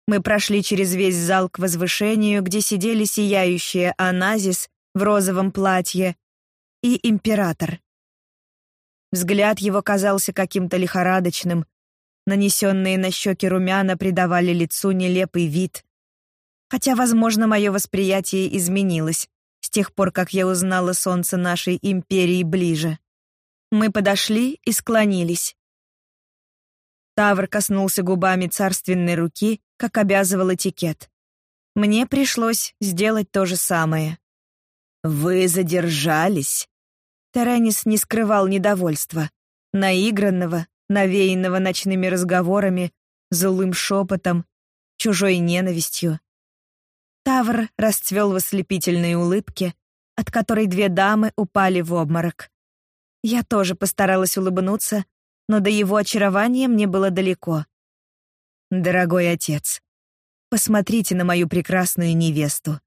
Мы прошли через весь зал к возвышению, где сидели сияющие Аназис в розовом платье и император. Взгляд его казался каким-то лихорадочным, нанесенные на щеки румяна придавали лицу нелепый вид. Хотя, возможно, мое восприятие изменилось с тех пор, как я узнала солнце нашей империи ближе. Мы подошли и склонились. Тавр коснулся губами царственной руки, как обязывал этикет. Мне пришлось сделать то же самое. «Вы задержались?» Теренис не скрывал недовольства, наигранного, навеянного ночными разговорами, злым шепотом, чужой ненавистью. Тавр расцвел в ослепительной улыбке, от которой две дамы упали в обморок. Я тоже постаралась улыбнуться, но до его очарования мне было далеко. «Дорогой отец, посмотрите на мою прекрасную невесту.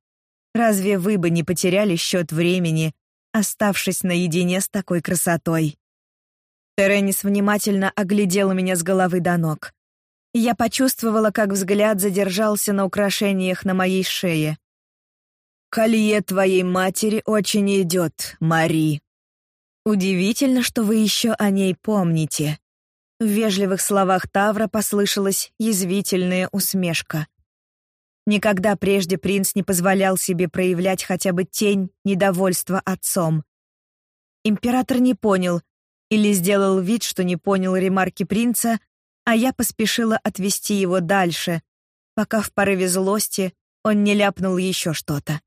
Разве вы бы не потеряли счет времени, оставшись наедине с такой красотой?» Теренис внимательно оглядел меня с головы до ног. Я почувствовала, как взгляд задержался на украшениях на моей шее. «Колье твоей матери очень идет, Мари», Удивительно, что вы еще о ней помните. В вежливых словах Тавра послышалась язвительная усмешка. Никогда прежде принц не позволял себе проявлять хотя бы тень недовольства отцом. Император не понял или сделал вид, что не понял ремарки принца, а я поспешила отвести его дальше, пока в порыве злости он не ляпнул еще что-то.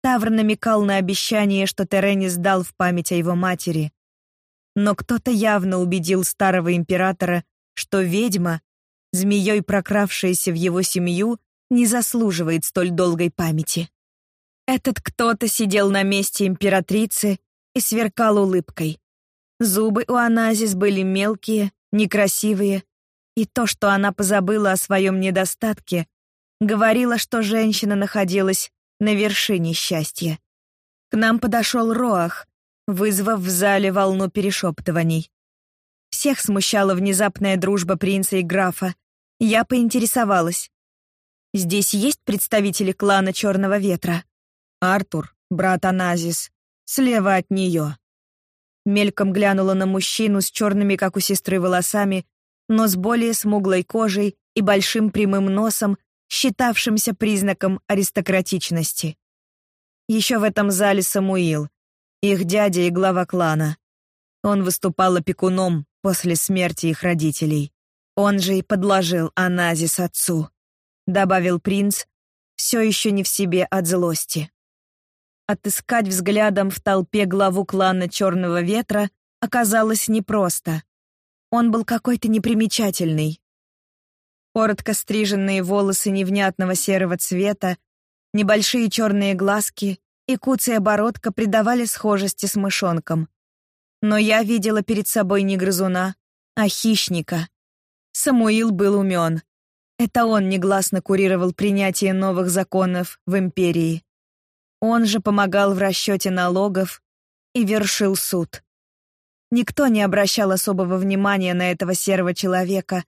Тавр намекал на обещание, что Терени сдал в память о его матери. Но кто-то явно убедил старого императора, что ведьма, змеей прокравшаяся в его семью, не заслуживает столь долгой памяти. Этот кто-то сидел на месте императрицы и сверкал улыбкой. Зубы у Аназис были мелкие, некрасивые, и то, что она позабыла о своем недостатке, говорило, что женщина находилась на вершине счастья. К нам подошел Роах, вызвав в зале волну перешептываний. Всех смущала внезапная дружба принца и графа. Я поинтересовалась. «Здесь есть представители клана Черного Ветра?» «Артур, брат Аназис, слева от нее». Мельком глянула на мужчину с черными, как у сестры, волосами, но с более смуглой кожей и большим прямым носом, считавшимся признаком аристократичности. Еще в этом зале Самуил, их дядя и глава клана. Он выступал опекуном после смерти их родителей. Он же и подложил Аназис отцу, добавил принц, все еще не в себе от злости. Отыскать взглядом в толпе главу клана Черного Ветра оказалось непросто. Он был какой-то непримечательный. Коротко стриженные волосы невнятного серого цвета, небольшие черные глазки и куцая бородка придавали схожести с мышонком. Но я видела перед собой не грызуна, а хищника. Самуил был умен. Это он негласно курировал принятие новых законов в империи. Он же помогал в расчете налогов и вершил суд. Никто не обращал особого внимания на этого серого человека,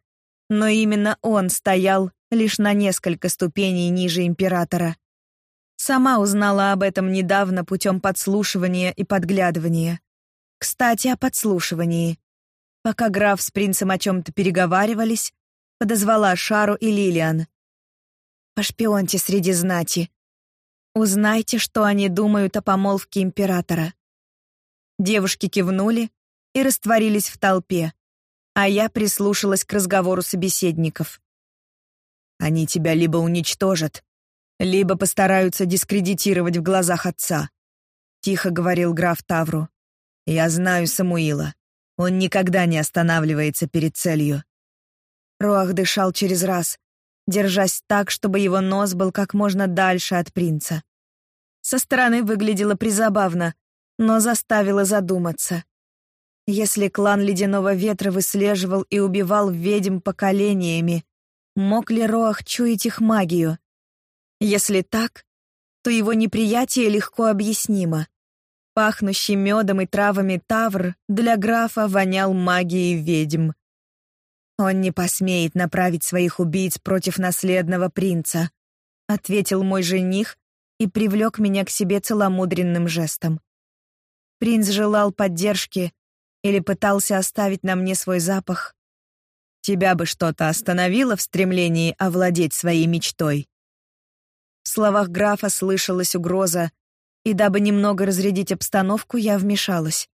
но именно он стоял лишь на несколько ступеней ниже императора. Сама узнала об этом недавно путем подслушивания и подглядывания. Кстати, о подслушивании. Пока граф с принцем о чем-то переговаривались, подозвала Шару и Лилиан. «Пошпионьте среди знати. Узнайте, что они думают о помолвке императора». Девушки кивнули и растворились в толпе, а я прислушалась к разговору собеседников. «Они тебя либо уничтожат, либо постараются дискредитировать в глазах отца», — тихо говорил граф Тавру. «Я знаю Самуила. Он никогда не останавливается перед целью». Роах дышал через раз, держась так, чтобы его нос был как можно дальше от принца. Со стороны выглядело призабавно, но заставило задуматься. Если клан Ледяного Ветра выслеживал и убивал ведьм поколениями, мог ли Роах чуять их магию? Если так, то его неприятие легко объяснимо. Пахнущий медом и травами тавр для графа вонял магией ведьм. Он не посмеет направить своих убийц против наследного принца, ответил мой жених и привлек меня к себе целомудренным жестом. Принц желал поддержки, или пытался оставить на мне свой запах. Тебя бы что-то остановило в стремлении овладеть своей мечтой. В словах графа слышалась угроза, и дабы немного разрядить обстановку, я вмешалась.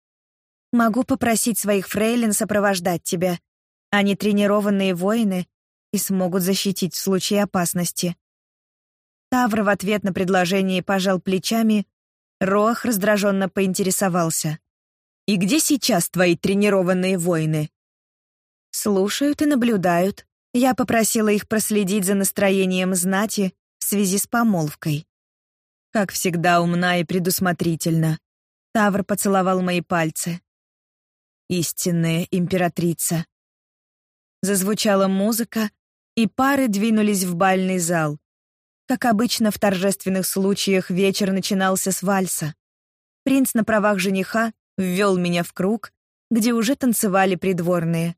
Могу попросить своих фрейлин сопровождать тебя. Они тренированные воины и смогут защитить в случае опасности. Тавр в ответ на предложение пожал плечами, Рох раздраженно поинтересовался. И где сейчас твои тренированные воины? Слушают и наблюдают. Я попросила их проследить за настроением знати в связи с помолвкой. Как всегда умна и предусмотрительна. Тавр поцеловал мои пальцы. Истинная императрица. Зазвучала музыка, и пары двинулись в бальный зал. Как обычно в торжественных случаях вечер начинался с вальса. Принц на правах жениха ввел меня в круг, где уже танцевали придворные.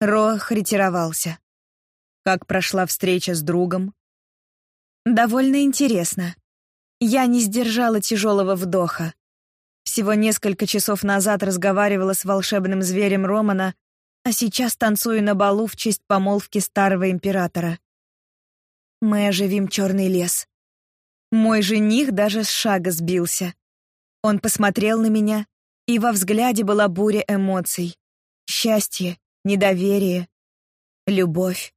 Роах ретировался. Как прошла встреча с другом? Довольно интересно. Я не сдержала тяжелого вдоха. Всего несколько часов назад разговаривала с волшебным зверем Романа, а сейчас танцую на балу в честь помолвки старого императора. Мы оживим черный лес. Мой жених даже с шага сбился. Он посмотрел на меня, и во взгляде была буря эмоций. Счастье, недоверие, любовь.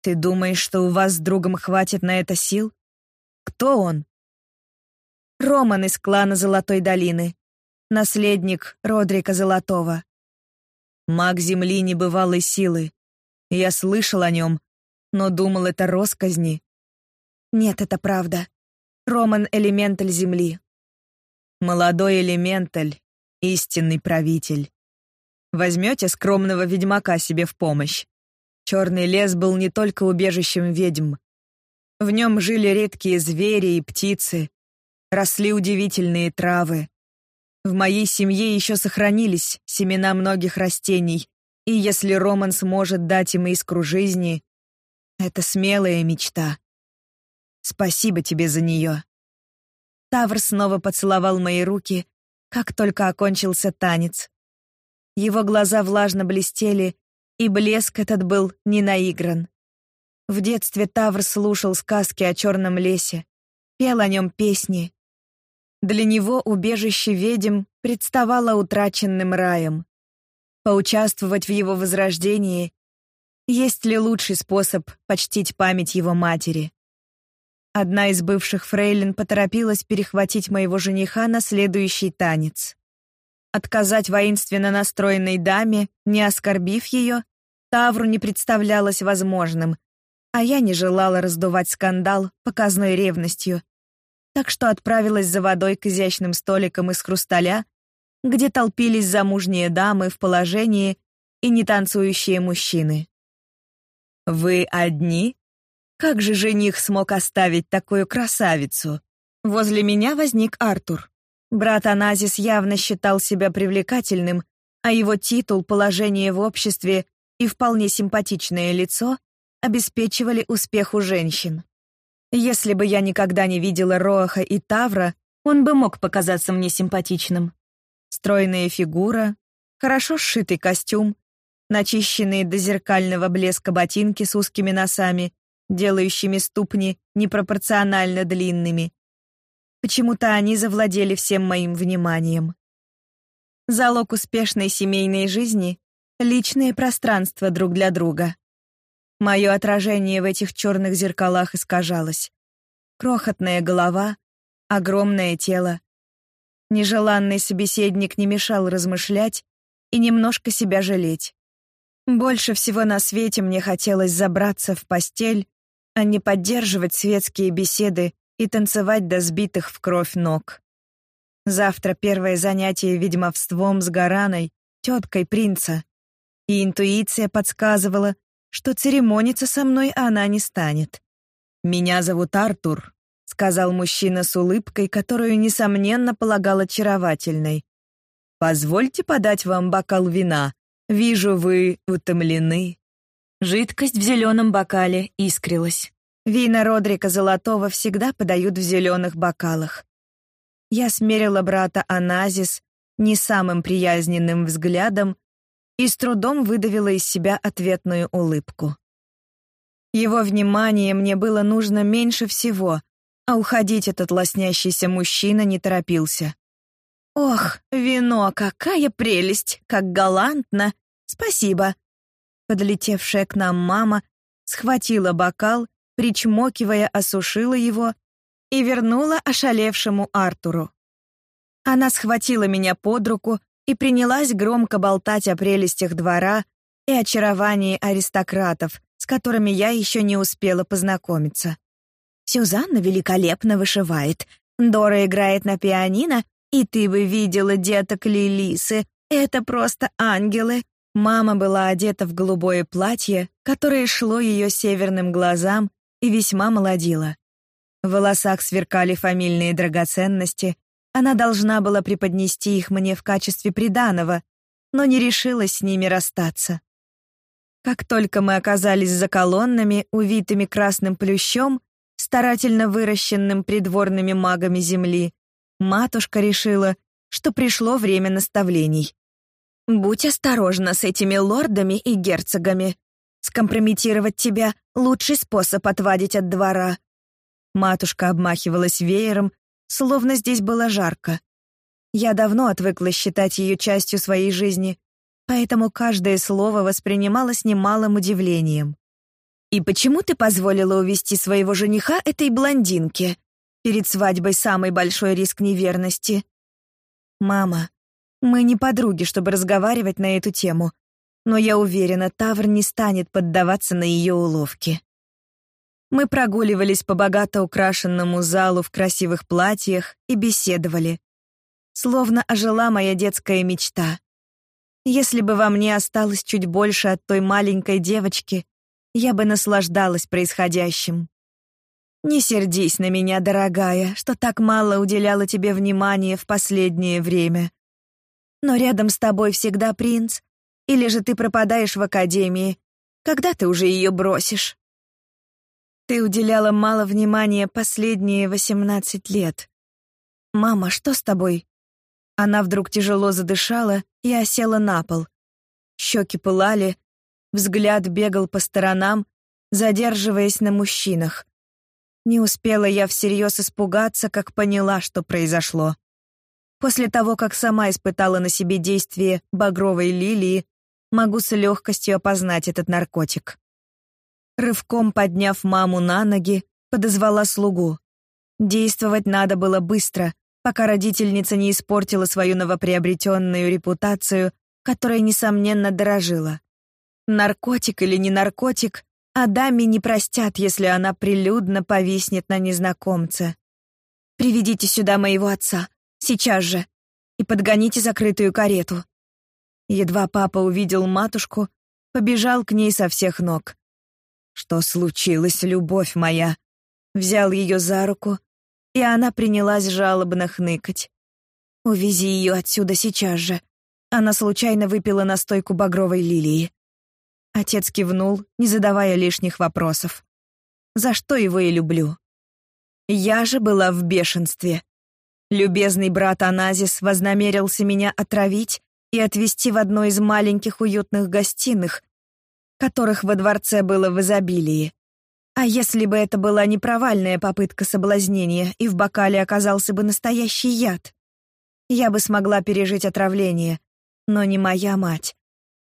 Ты думаешь, что у вас с другом хватит на это сил? Кто он? Роман из клана Золотой долины, наследник Родрика Золотого. Маг Земли небывалой силы. Я слышал о нем, но думал, это росказни. Нет, это правда. Роман — элементаль Земли, Молодой элементаль, истинный правитель. Возьмете скромного ведьмака себе в помощь. Черный лес был не только убежищем ведьм. В нем жили редкие звери и птицы, росли удивительные травы. В моей семье еще сохранились семена многих растений, и если Роман сможет дать им искру жизни, это смелая мечта. Спасибо тебе за нее. Тавр снова поцеловал мои руки, как только окончился танец. Его глаза влажно блестели, и блеск этот был не наигран. В детстве Тавр слушал сказки о черном лесе, пел о нем песни. Для него убежище ведьм представало утраченным раем. Поучаствовать в его возрождении — есть ли лучший способ почтить память его матери? Одна из бывших фрейлин поторопилась перехватить моего жениха на следующий танец. Отказать воинственно настроенной даме, не оскорбив ее, Тавру не представлялось возможным, а я не желала раздувать скандал показной ревностью, так что отправилась за водой к изящным столикам из хрусталя, где толпились замужние дамы в положении и нетанцующие мужчины. «Вы одни? Как же жених смог оставить такую красавицу?» Возле меня возник Артур. Брат Аназис явно считал себя привлекательным, а его титул, положение в обществе и вполне симпатичное лицо обеспечивали успех у женщин. Если бы я никогда не видела Роаха и Тавра, он бы мог показаться мне симпатичным. Стройная фигура, хорошо сшитый костюм, начищенные до зеркального блеска ботинки с узкими носами, делающими ступни непропорционально длинными, Почему-то они завладели всем моим вниманием. Залог успешной семейной жизни — личное пространство друг для друга. Мое отражение в этих черных зеркалах искажалось. Крохотная голова, огромное тело. Нежеланный собеседник не мешал размышлять и немножко себя жалеть. Больше всего на свете мне хотелось забраться в постель, а не поддерживать светские беседы и танцевать до сбитых в кровь ног. Завтра первое занятие ведьмовством с Гараной, теткой принца. И интуиция подсказывала, что церемониться со мной она не станет. «Меня зовут Артур», — сказал мужчина с улыбкой, которую, несомненно, полагал очаровательной. «Позвольте подать вам бокал вина. Вижу, вы утомлены». Жидкость в зеленом бокале искрилась. Вина Родрика Золотого всегда подают в зеленых бокалах. Я смерила брата Аназис не самым приязненным взглядом и с трудом выдавила из себя ответную улыбку. Его внимание мне было нужно меньше всего, а уходить этот лоснящийся мужчина не торопился. «Ох, вино, какая прелесть! Как галантно! Спасибо!» Подлетевшая к нам мама схватила бокал причмокивая, осушила его и вернула ошалевшему Артуру. Она схватила меня под руку и принялась громко болтать о прелестях двора и очаровании аристократов, с которыми я еще не успела познакомиться. Сюзанна великолепно вышивает, Дора играет на пианино, и ты бы видела деток Лилисы. Это просто ангелы. Мама была одета в голубое платье, которое шло ее северным глазам и весьма молодила. В волосах сверкали фамильные драгоценности, она должна была преподнести их мне в качестве приданого, но не решилась с ними расстаться. Как только мы оказались за колоннами, увитыми красным плющом, старательно выращенным придворными магами земли, матушка решила, что пришло время наставлений. «Будь осторожна с этими лордами и герцогами. Скомпрометировать тебя — лучший способ отвадить от двора». Матушка обмахивалась веером, словно здесь было жарко. Я давно отвыкла считать ее частью своей жизни, поэтому каждое слово воспринималось немалым удивлением. «И почему ты позволила увести своего жениха этой блондинке? Перед свадьбой самый большой риск неверности». «Мама, мы не подруги, чтобы разговаривать на эту тему но я уверена, Тавр не станет поддаваться на ее уловки. Мы прогуливались по богато украшенному залу в красивых платьях и беседовали. Словно ожила моя детская мечта. Если бы во мне осталось чуть больше от той маленькой девочки, я бы наслаждалась происходящим. Не сердись на меня, дорогая, что так мало уделяла тебе внимания в последнее время. Но рядом с тобой всегда принц, или же ты пропадаешь в академии? Когда ты уже ее бросишь? Ты уделяла мало внимания последние восемнадцать лет. Мама, что с тобой? Она вдруг тяжело задышала и осела на пол. Щеки пылали, взгляд бегал по сторонам, задерживаясь на мужчинах. Не успела я всерьез испугаться, как поняла, что произошло. После того, как сама испытала на себе действие багровой лилии, могу с легкостью опознать этот наркотик. Рывком подняв маму на ноги, подозвала слугу. Действовать надо было быстро, пока родительница не испортила свою новоприобретенную репутацию, которой, несомненно, дорожила. Наркотик или не наркотик, а даме не простят, если она прилюдно повиснет на незнакомце. «Приведите сюда моего отца, сейчас же, и подгоните закрытую карету». Едва папа увидел матушку, побежал к ней со всех ног. «Что случилось, любовь моя?» Взял ее за руку, и она принялась жалобно хныкать. «Увези ее отсюда сейчас же». Она случайно выпила настойку багровой лилии. Отец кивнул, не задавая лишних вопросов. За что его и люблю. Я же была в бешенстве. Любезный брат Аназис вознамерился меня отравить и отвезти в одну из маленьких уютных гостиных, которых во дворце было в изобилии. А если бы это была не провальная попытка соблазнения, и в бокале оказался бы настоящий яд? Я бы смогла пережить отравление, но не моя мать.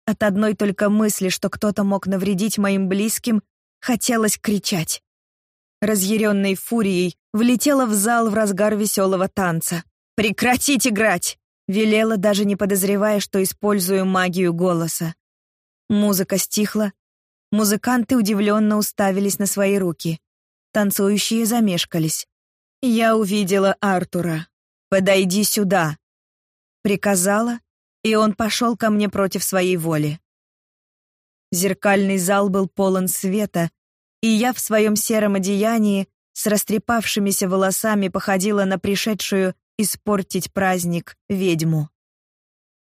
От одной только мысли, что кто-то мог навредить моим близким, хотелось кричать. Разъяренной фурией влетела в зал в разгар веселого танца. «Прекратить играть!» Велела, даже не подозревая, что использую магию голоса. Музыка стихла. Музыканты удивленно уставились на свои руки. Танцующие замешкались. Я увидела Артура. «Подойди сюда!» Приказала, и он пошел ко мне против своей воли. Зеркальный зал был полон света, и я в своем сером одеянии с растрепавшимися волосами походила на пришедшую испортить праздник ведьму.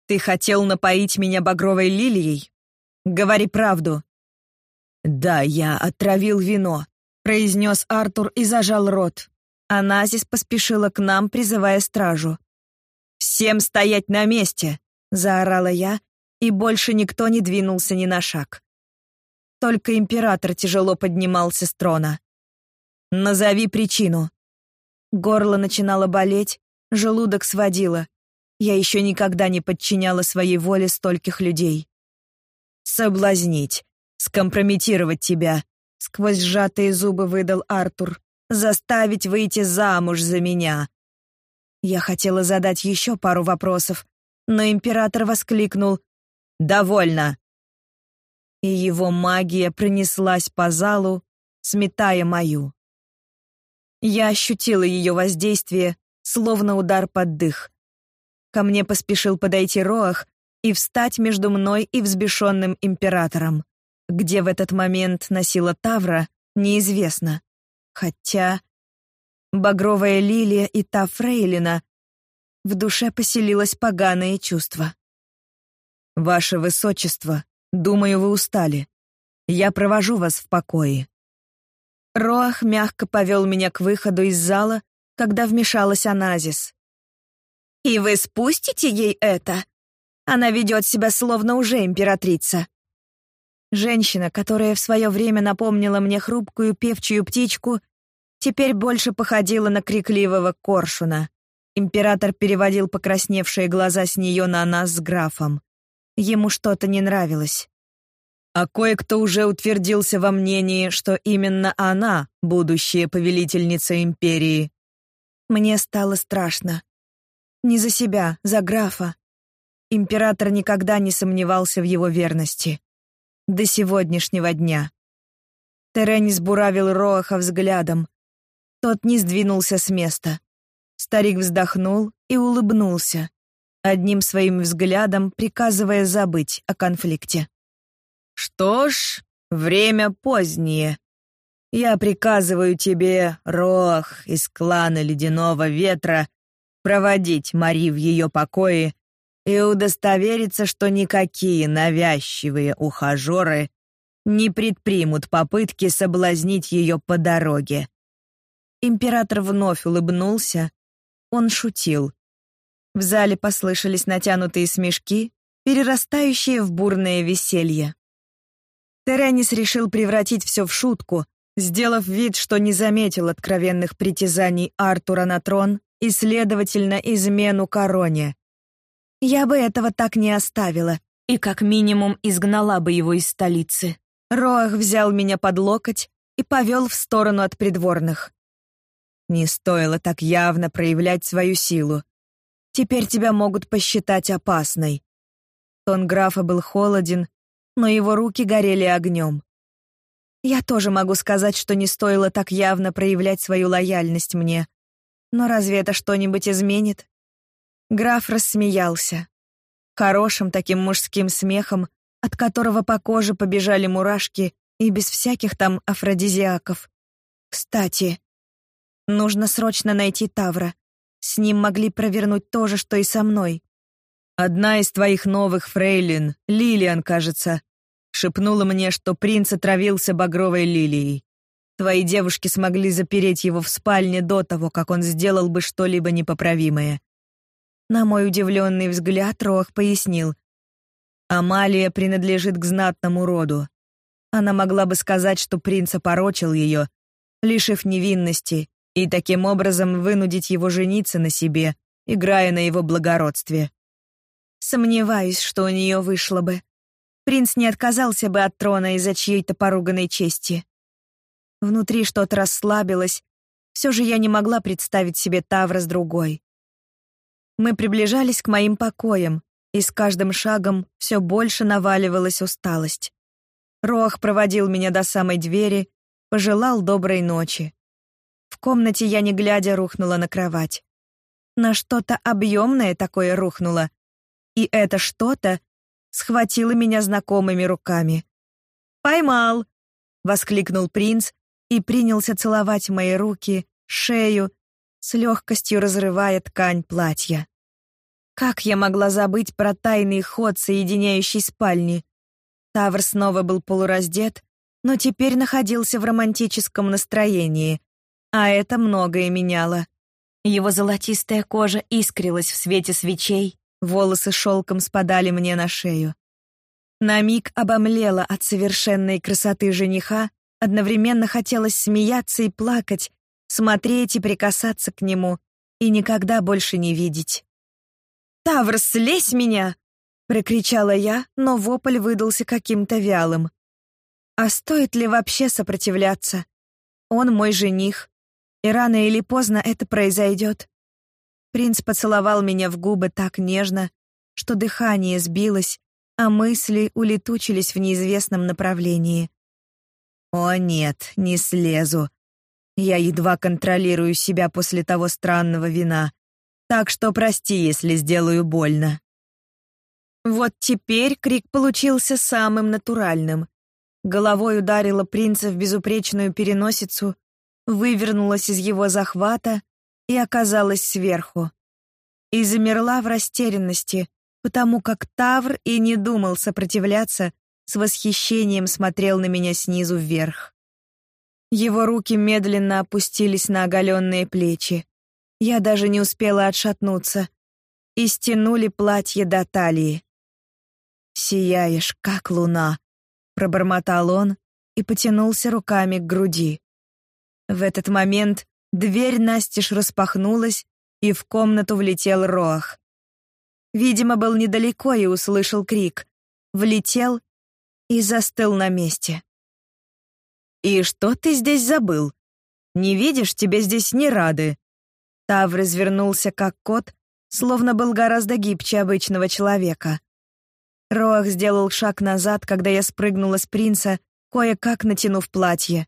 «Ты хотел напоить меня багровой лилией? Говори правду». «Да, я отравил вино», — произнес Артур и зажал рот. Аназис поспешила к нам, призывая стражу. «Всем стоять на месте!» Заорала я, и больше никто не двинулся ни на шаг. Только император тяжело поднимался с трона. «Назови причину». Горло начинало болеть, желудок сводило. Я еще никогда не подчиняла своей воле стольких людей. «Соблазнить, скомпрометировать тебя», — сквозь сжатые зубы выдал Артур. «Заставить выйти замуж за меня». Я хотела задать еще пару вопросов, но император воскликнул «Довольно!» И его магия пронеслась по залу, сметая мою. Я ощутила ее воздействие, словно удар под дых. Ко мне поспешил подойти Роах и встать между мной и взбешенным императором. Где в этот момент носила Тавра, неизвестно. Хотя... Багровая лилия и та фрейлина в душе поселилось поганое чувство. «Ваше Высочество, думаю, вы устали. Я провожу вас в покое». Роах мягко повел меня к выходу из зала, когда вмешалась Аназис. «И вы спустите ей это? Она ведет себя словно уже императрица». Женщина, которая в свое время напомнила мне хрупкую певчую птичку, теперь больше походила на крикливого коршуна. Император переводил покрасневшие глаза с нее на нас с графом. Ему что-то не нравилось. А кое-кто уже утвердился во мнении, что именно она — будущая повелительница империи. Мне стало страшно. Не за себя, за графа. Император никогда не сомневался в его верности. До сегодняшнего дня. Теренис буравил Роаха взглядом. Тот не сдвинулся с места. Старик вздохнул и улыбнулся, одним своим взглядом приказывая забыть о конфликте. «Что ж, время позднее. Я приказываю тебе, Рох из клана Ледяного Ветра, проводить Мари в ее покое и удостовериться, что никакие навязчивые ухажеры не предпримут попытки соблазнить ее по дороге». Император вновь улыбнулся, он шутил. В зале послышались натянутые смешки, перерастающие в бурное веселье. Теренис решил превратить все в шутку, сделав вид, что не заметил откровенных притязаний Артура на трон и, следовательно, измену короне. Я бы этого так не оставила и как минимум изгнала бы его из столицы. Роах взял меня под локоть, и повел в сторону от придворных. Не стоило так явно проявлять свою силу. Теперь тебя могут посчитать опасной. Тон графа был холоден, но его руки горели огнем. Я тоже могу сказать, что не стоило так явно проявлять свою лояльность мне. Но разве это что-нибудь изменит? Граф рассмеялся. Хорошим таким мужским смехом, от которого по коже побежали мурашки и без всяких там афродизиаков. Кстати, нужно срочно найти Тавра. С ним могли провернуть то же, что и со мной. Одна из твоих новых фрейлин, Лилиан, кажется, шепнула мне, что принц отравился багровой лилией. Твои девушки смогли запереть его в спальне до того, как он сделал бы что-либо непоправимое. На мой удивленный взгляд Рох пояснил. Амалия принадлежит к знатному роду. Она могла бы сказать, что принц опорочил ее, лишив невинности, и таким образом вынудить его жениться на себе, играя на его благородстве. Сомневаюсь, что у нее вышло бы. Принц не отказался бы от трона из-за чьей-то поруганной чести. Внутри что-то расслабилось. Все же я не могла представить себе Тавра с другой. Мы приближались к моим покоям, и с каждым шагом все больше наваливалась усталость. Рох проводил меня до самой двери, пожелал доброй ночи. В комнате я, не глядя, рухнула на кровать. На что-то объемное такое рухнуло. И это что-то схватило меня знакомыми руками. «Поймал!» — воскликнул принц и принялся целовать мои руки, шею, с легкостью разрывая ткань платья. Как я могла забыть про тайный ход, соединяющий спальни? Тавр снова был полураздет, но теперь находился в романтическом настроении, а это многое меняло. Его золотистая кожа искрилась в свете свечей, волосы шелком спадали мне на шею. На миг обомлела от совершенной красоты жениха, одновременно хотелось смеяться и плакать, смотреть и прикасаться к нему, и никогда больше не видеть. «Тавр, слезь меня!» — прокричала я, но вопль выдался каким-то вялым. А стоит ли вообще сопротивляться? Он мой жених, и рано или поздно это произойдет. Принц поцеловал меня в губы так нежно, что дыхание сбилось, а мысли улетучились в неизвестном направлении. О нет, не слезу. Я едва контролирую себя после того странного вина. Так что прости, если сделаю больно. Вот теперь крик получился самым натуральным. Головой ударила принца в безупречную переносицу, вывернулась из его захвата и оказалась сверху. И замерла в растерянности, потому как Тавр и не думал сопротивляться, с восхищением смотрел на меня снизу вверх. Его руки медленно опустились на оголенные плечи. Я даже не успела отшатнуться. И стянули платье до талии. «Сияешь, как луна», — пробормотал он и потянулся руками к груди. В этот момент дверь настежь распахнулась, и в комнату влетел Роах. Видимо, был недалеко и услышал крик. Влетел и застыл на месте. «И что ты здесь забыл? Не видишь, тебе здесь не рады», Тав развернулся как кот, словно был гораздо гибче обычного человека. Роах сделал шаг назад, когда я спрыгнула с принца, кое-как натянув платье.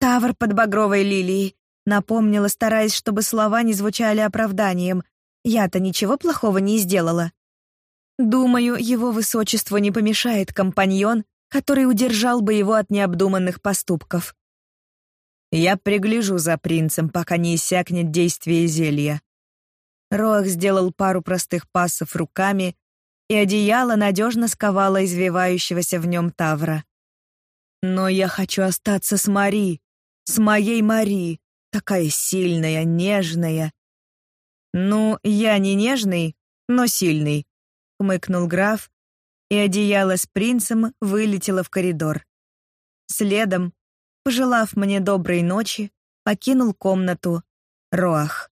«Тавр под багровой лилией», — напомнила, стараясь, чтобы слова не звучали оправданием. «Я-то ничего плохого не сделала». Думаю, его высочеству не помешает компаньон, который удержал бы его от необдуманных поступков. Я пригляжу за принцем, пока не иссякнет действие зелья. Роах сделал пару простых пассов руками, и одеяло надежно сковало извивающегося в нем Тавра. Но я хочу остаться с Мари, с моей Мари, такая сильная, нежная. Ну, я не нежный, но сильный, хмыкнул граф, и одеяло с принцем вылетело в коридор. Следом пожелав мне доброй ночи, покинул комнату Роах.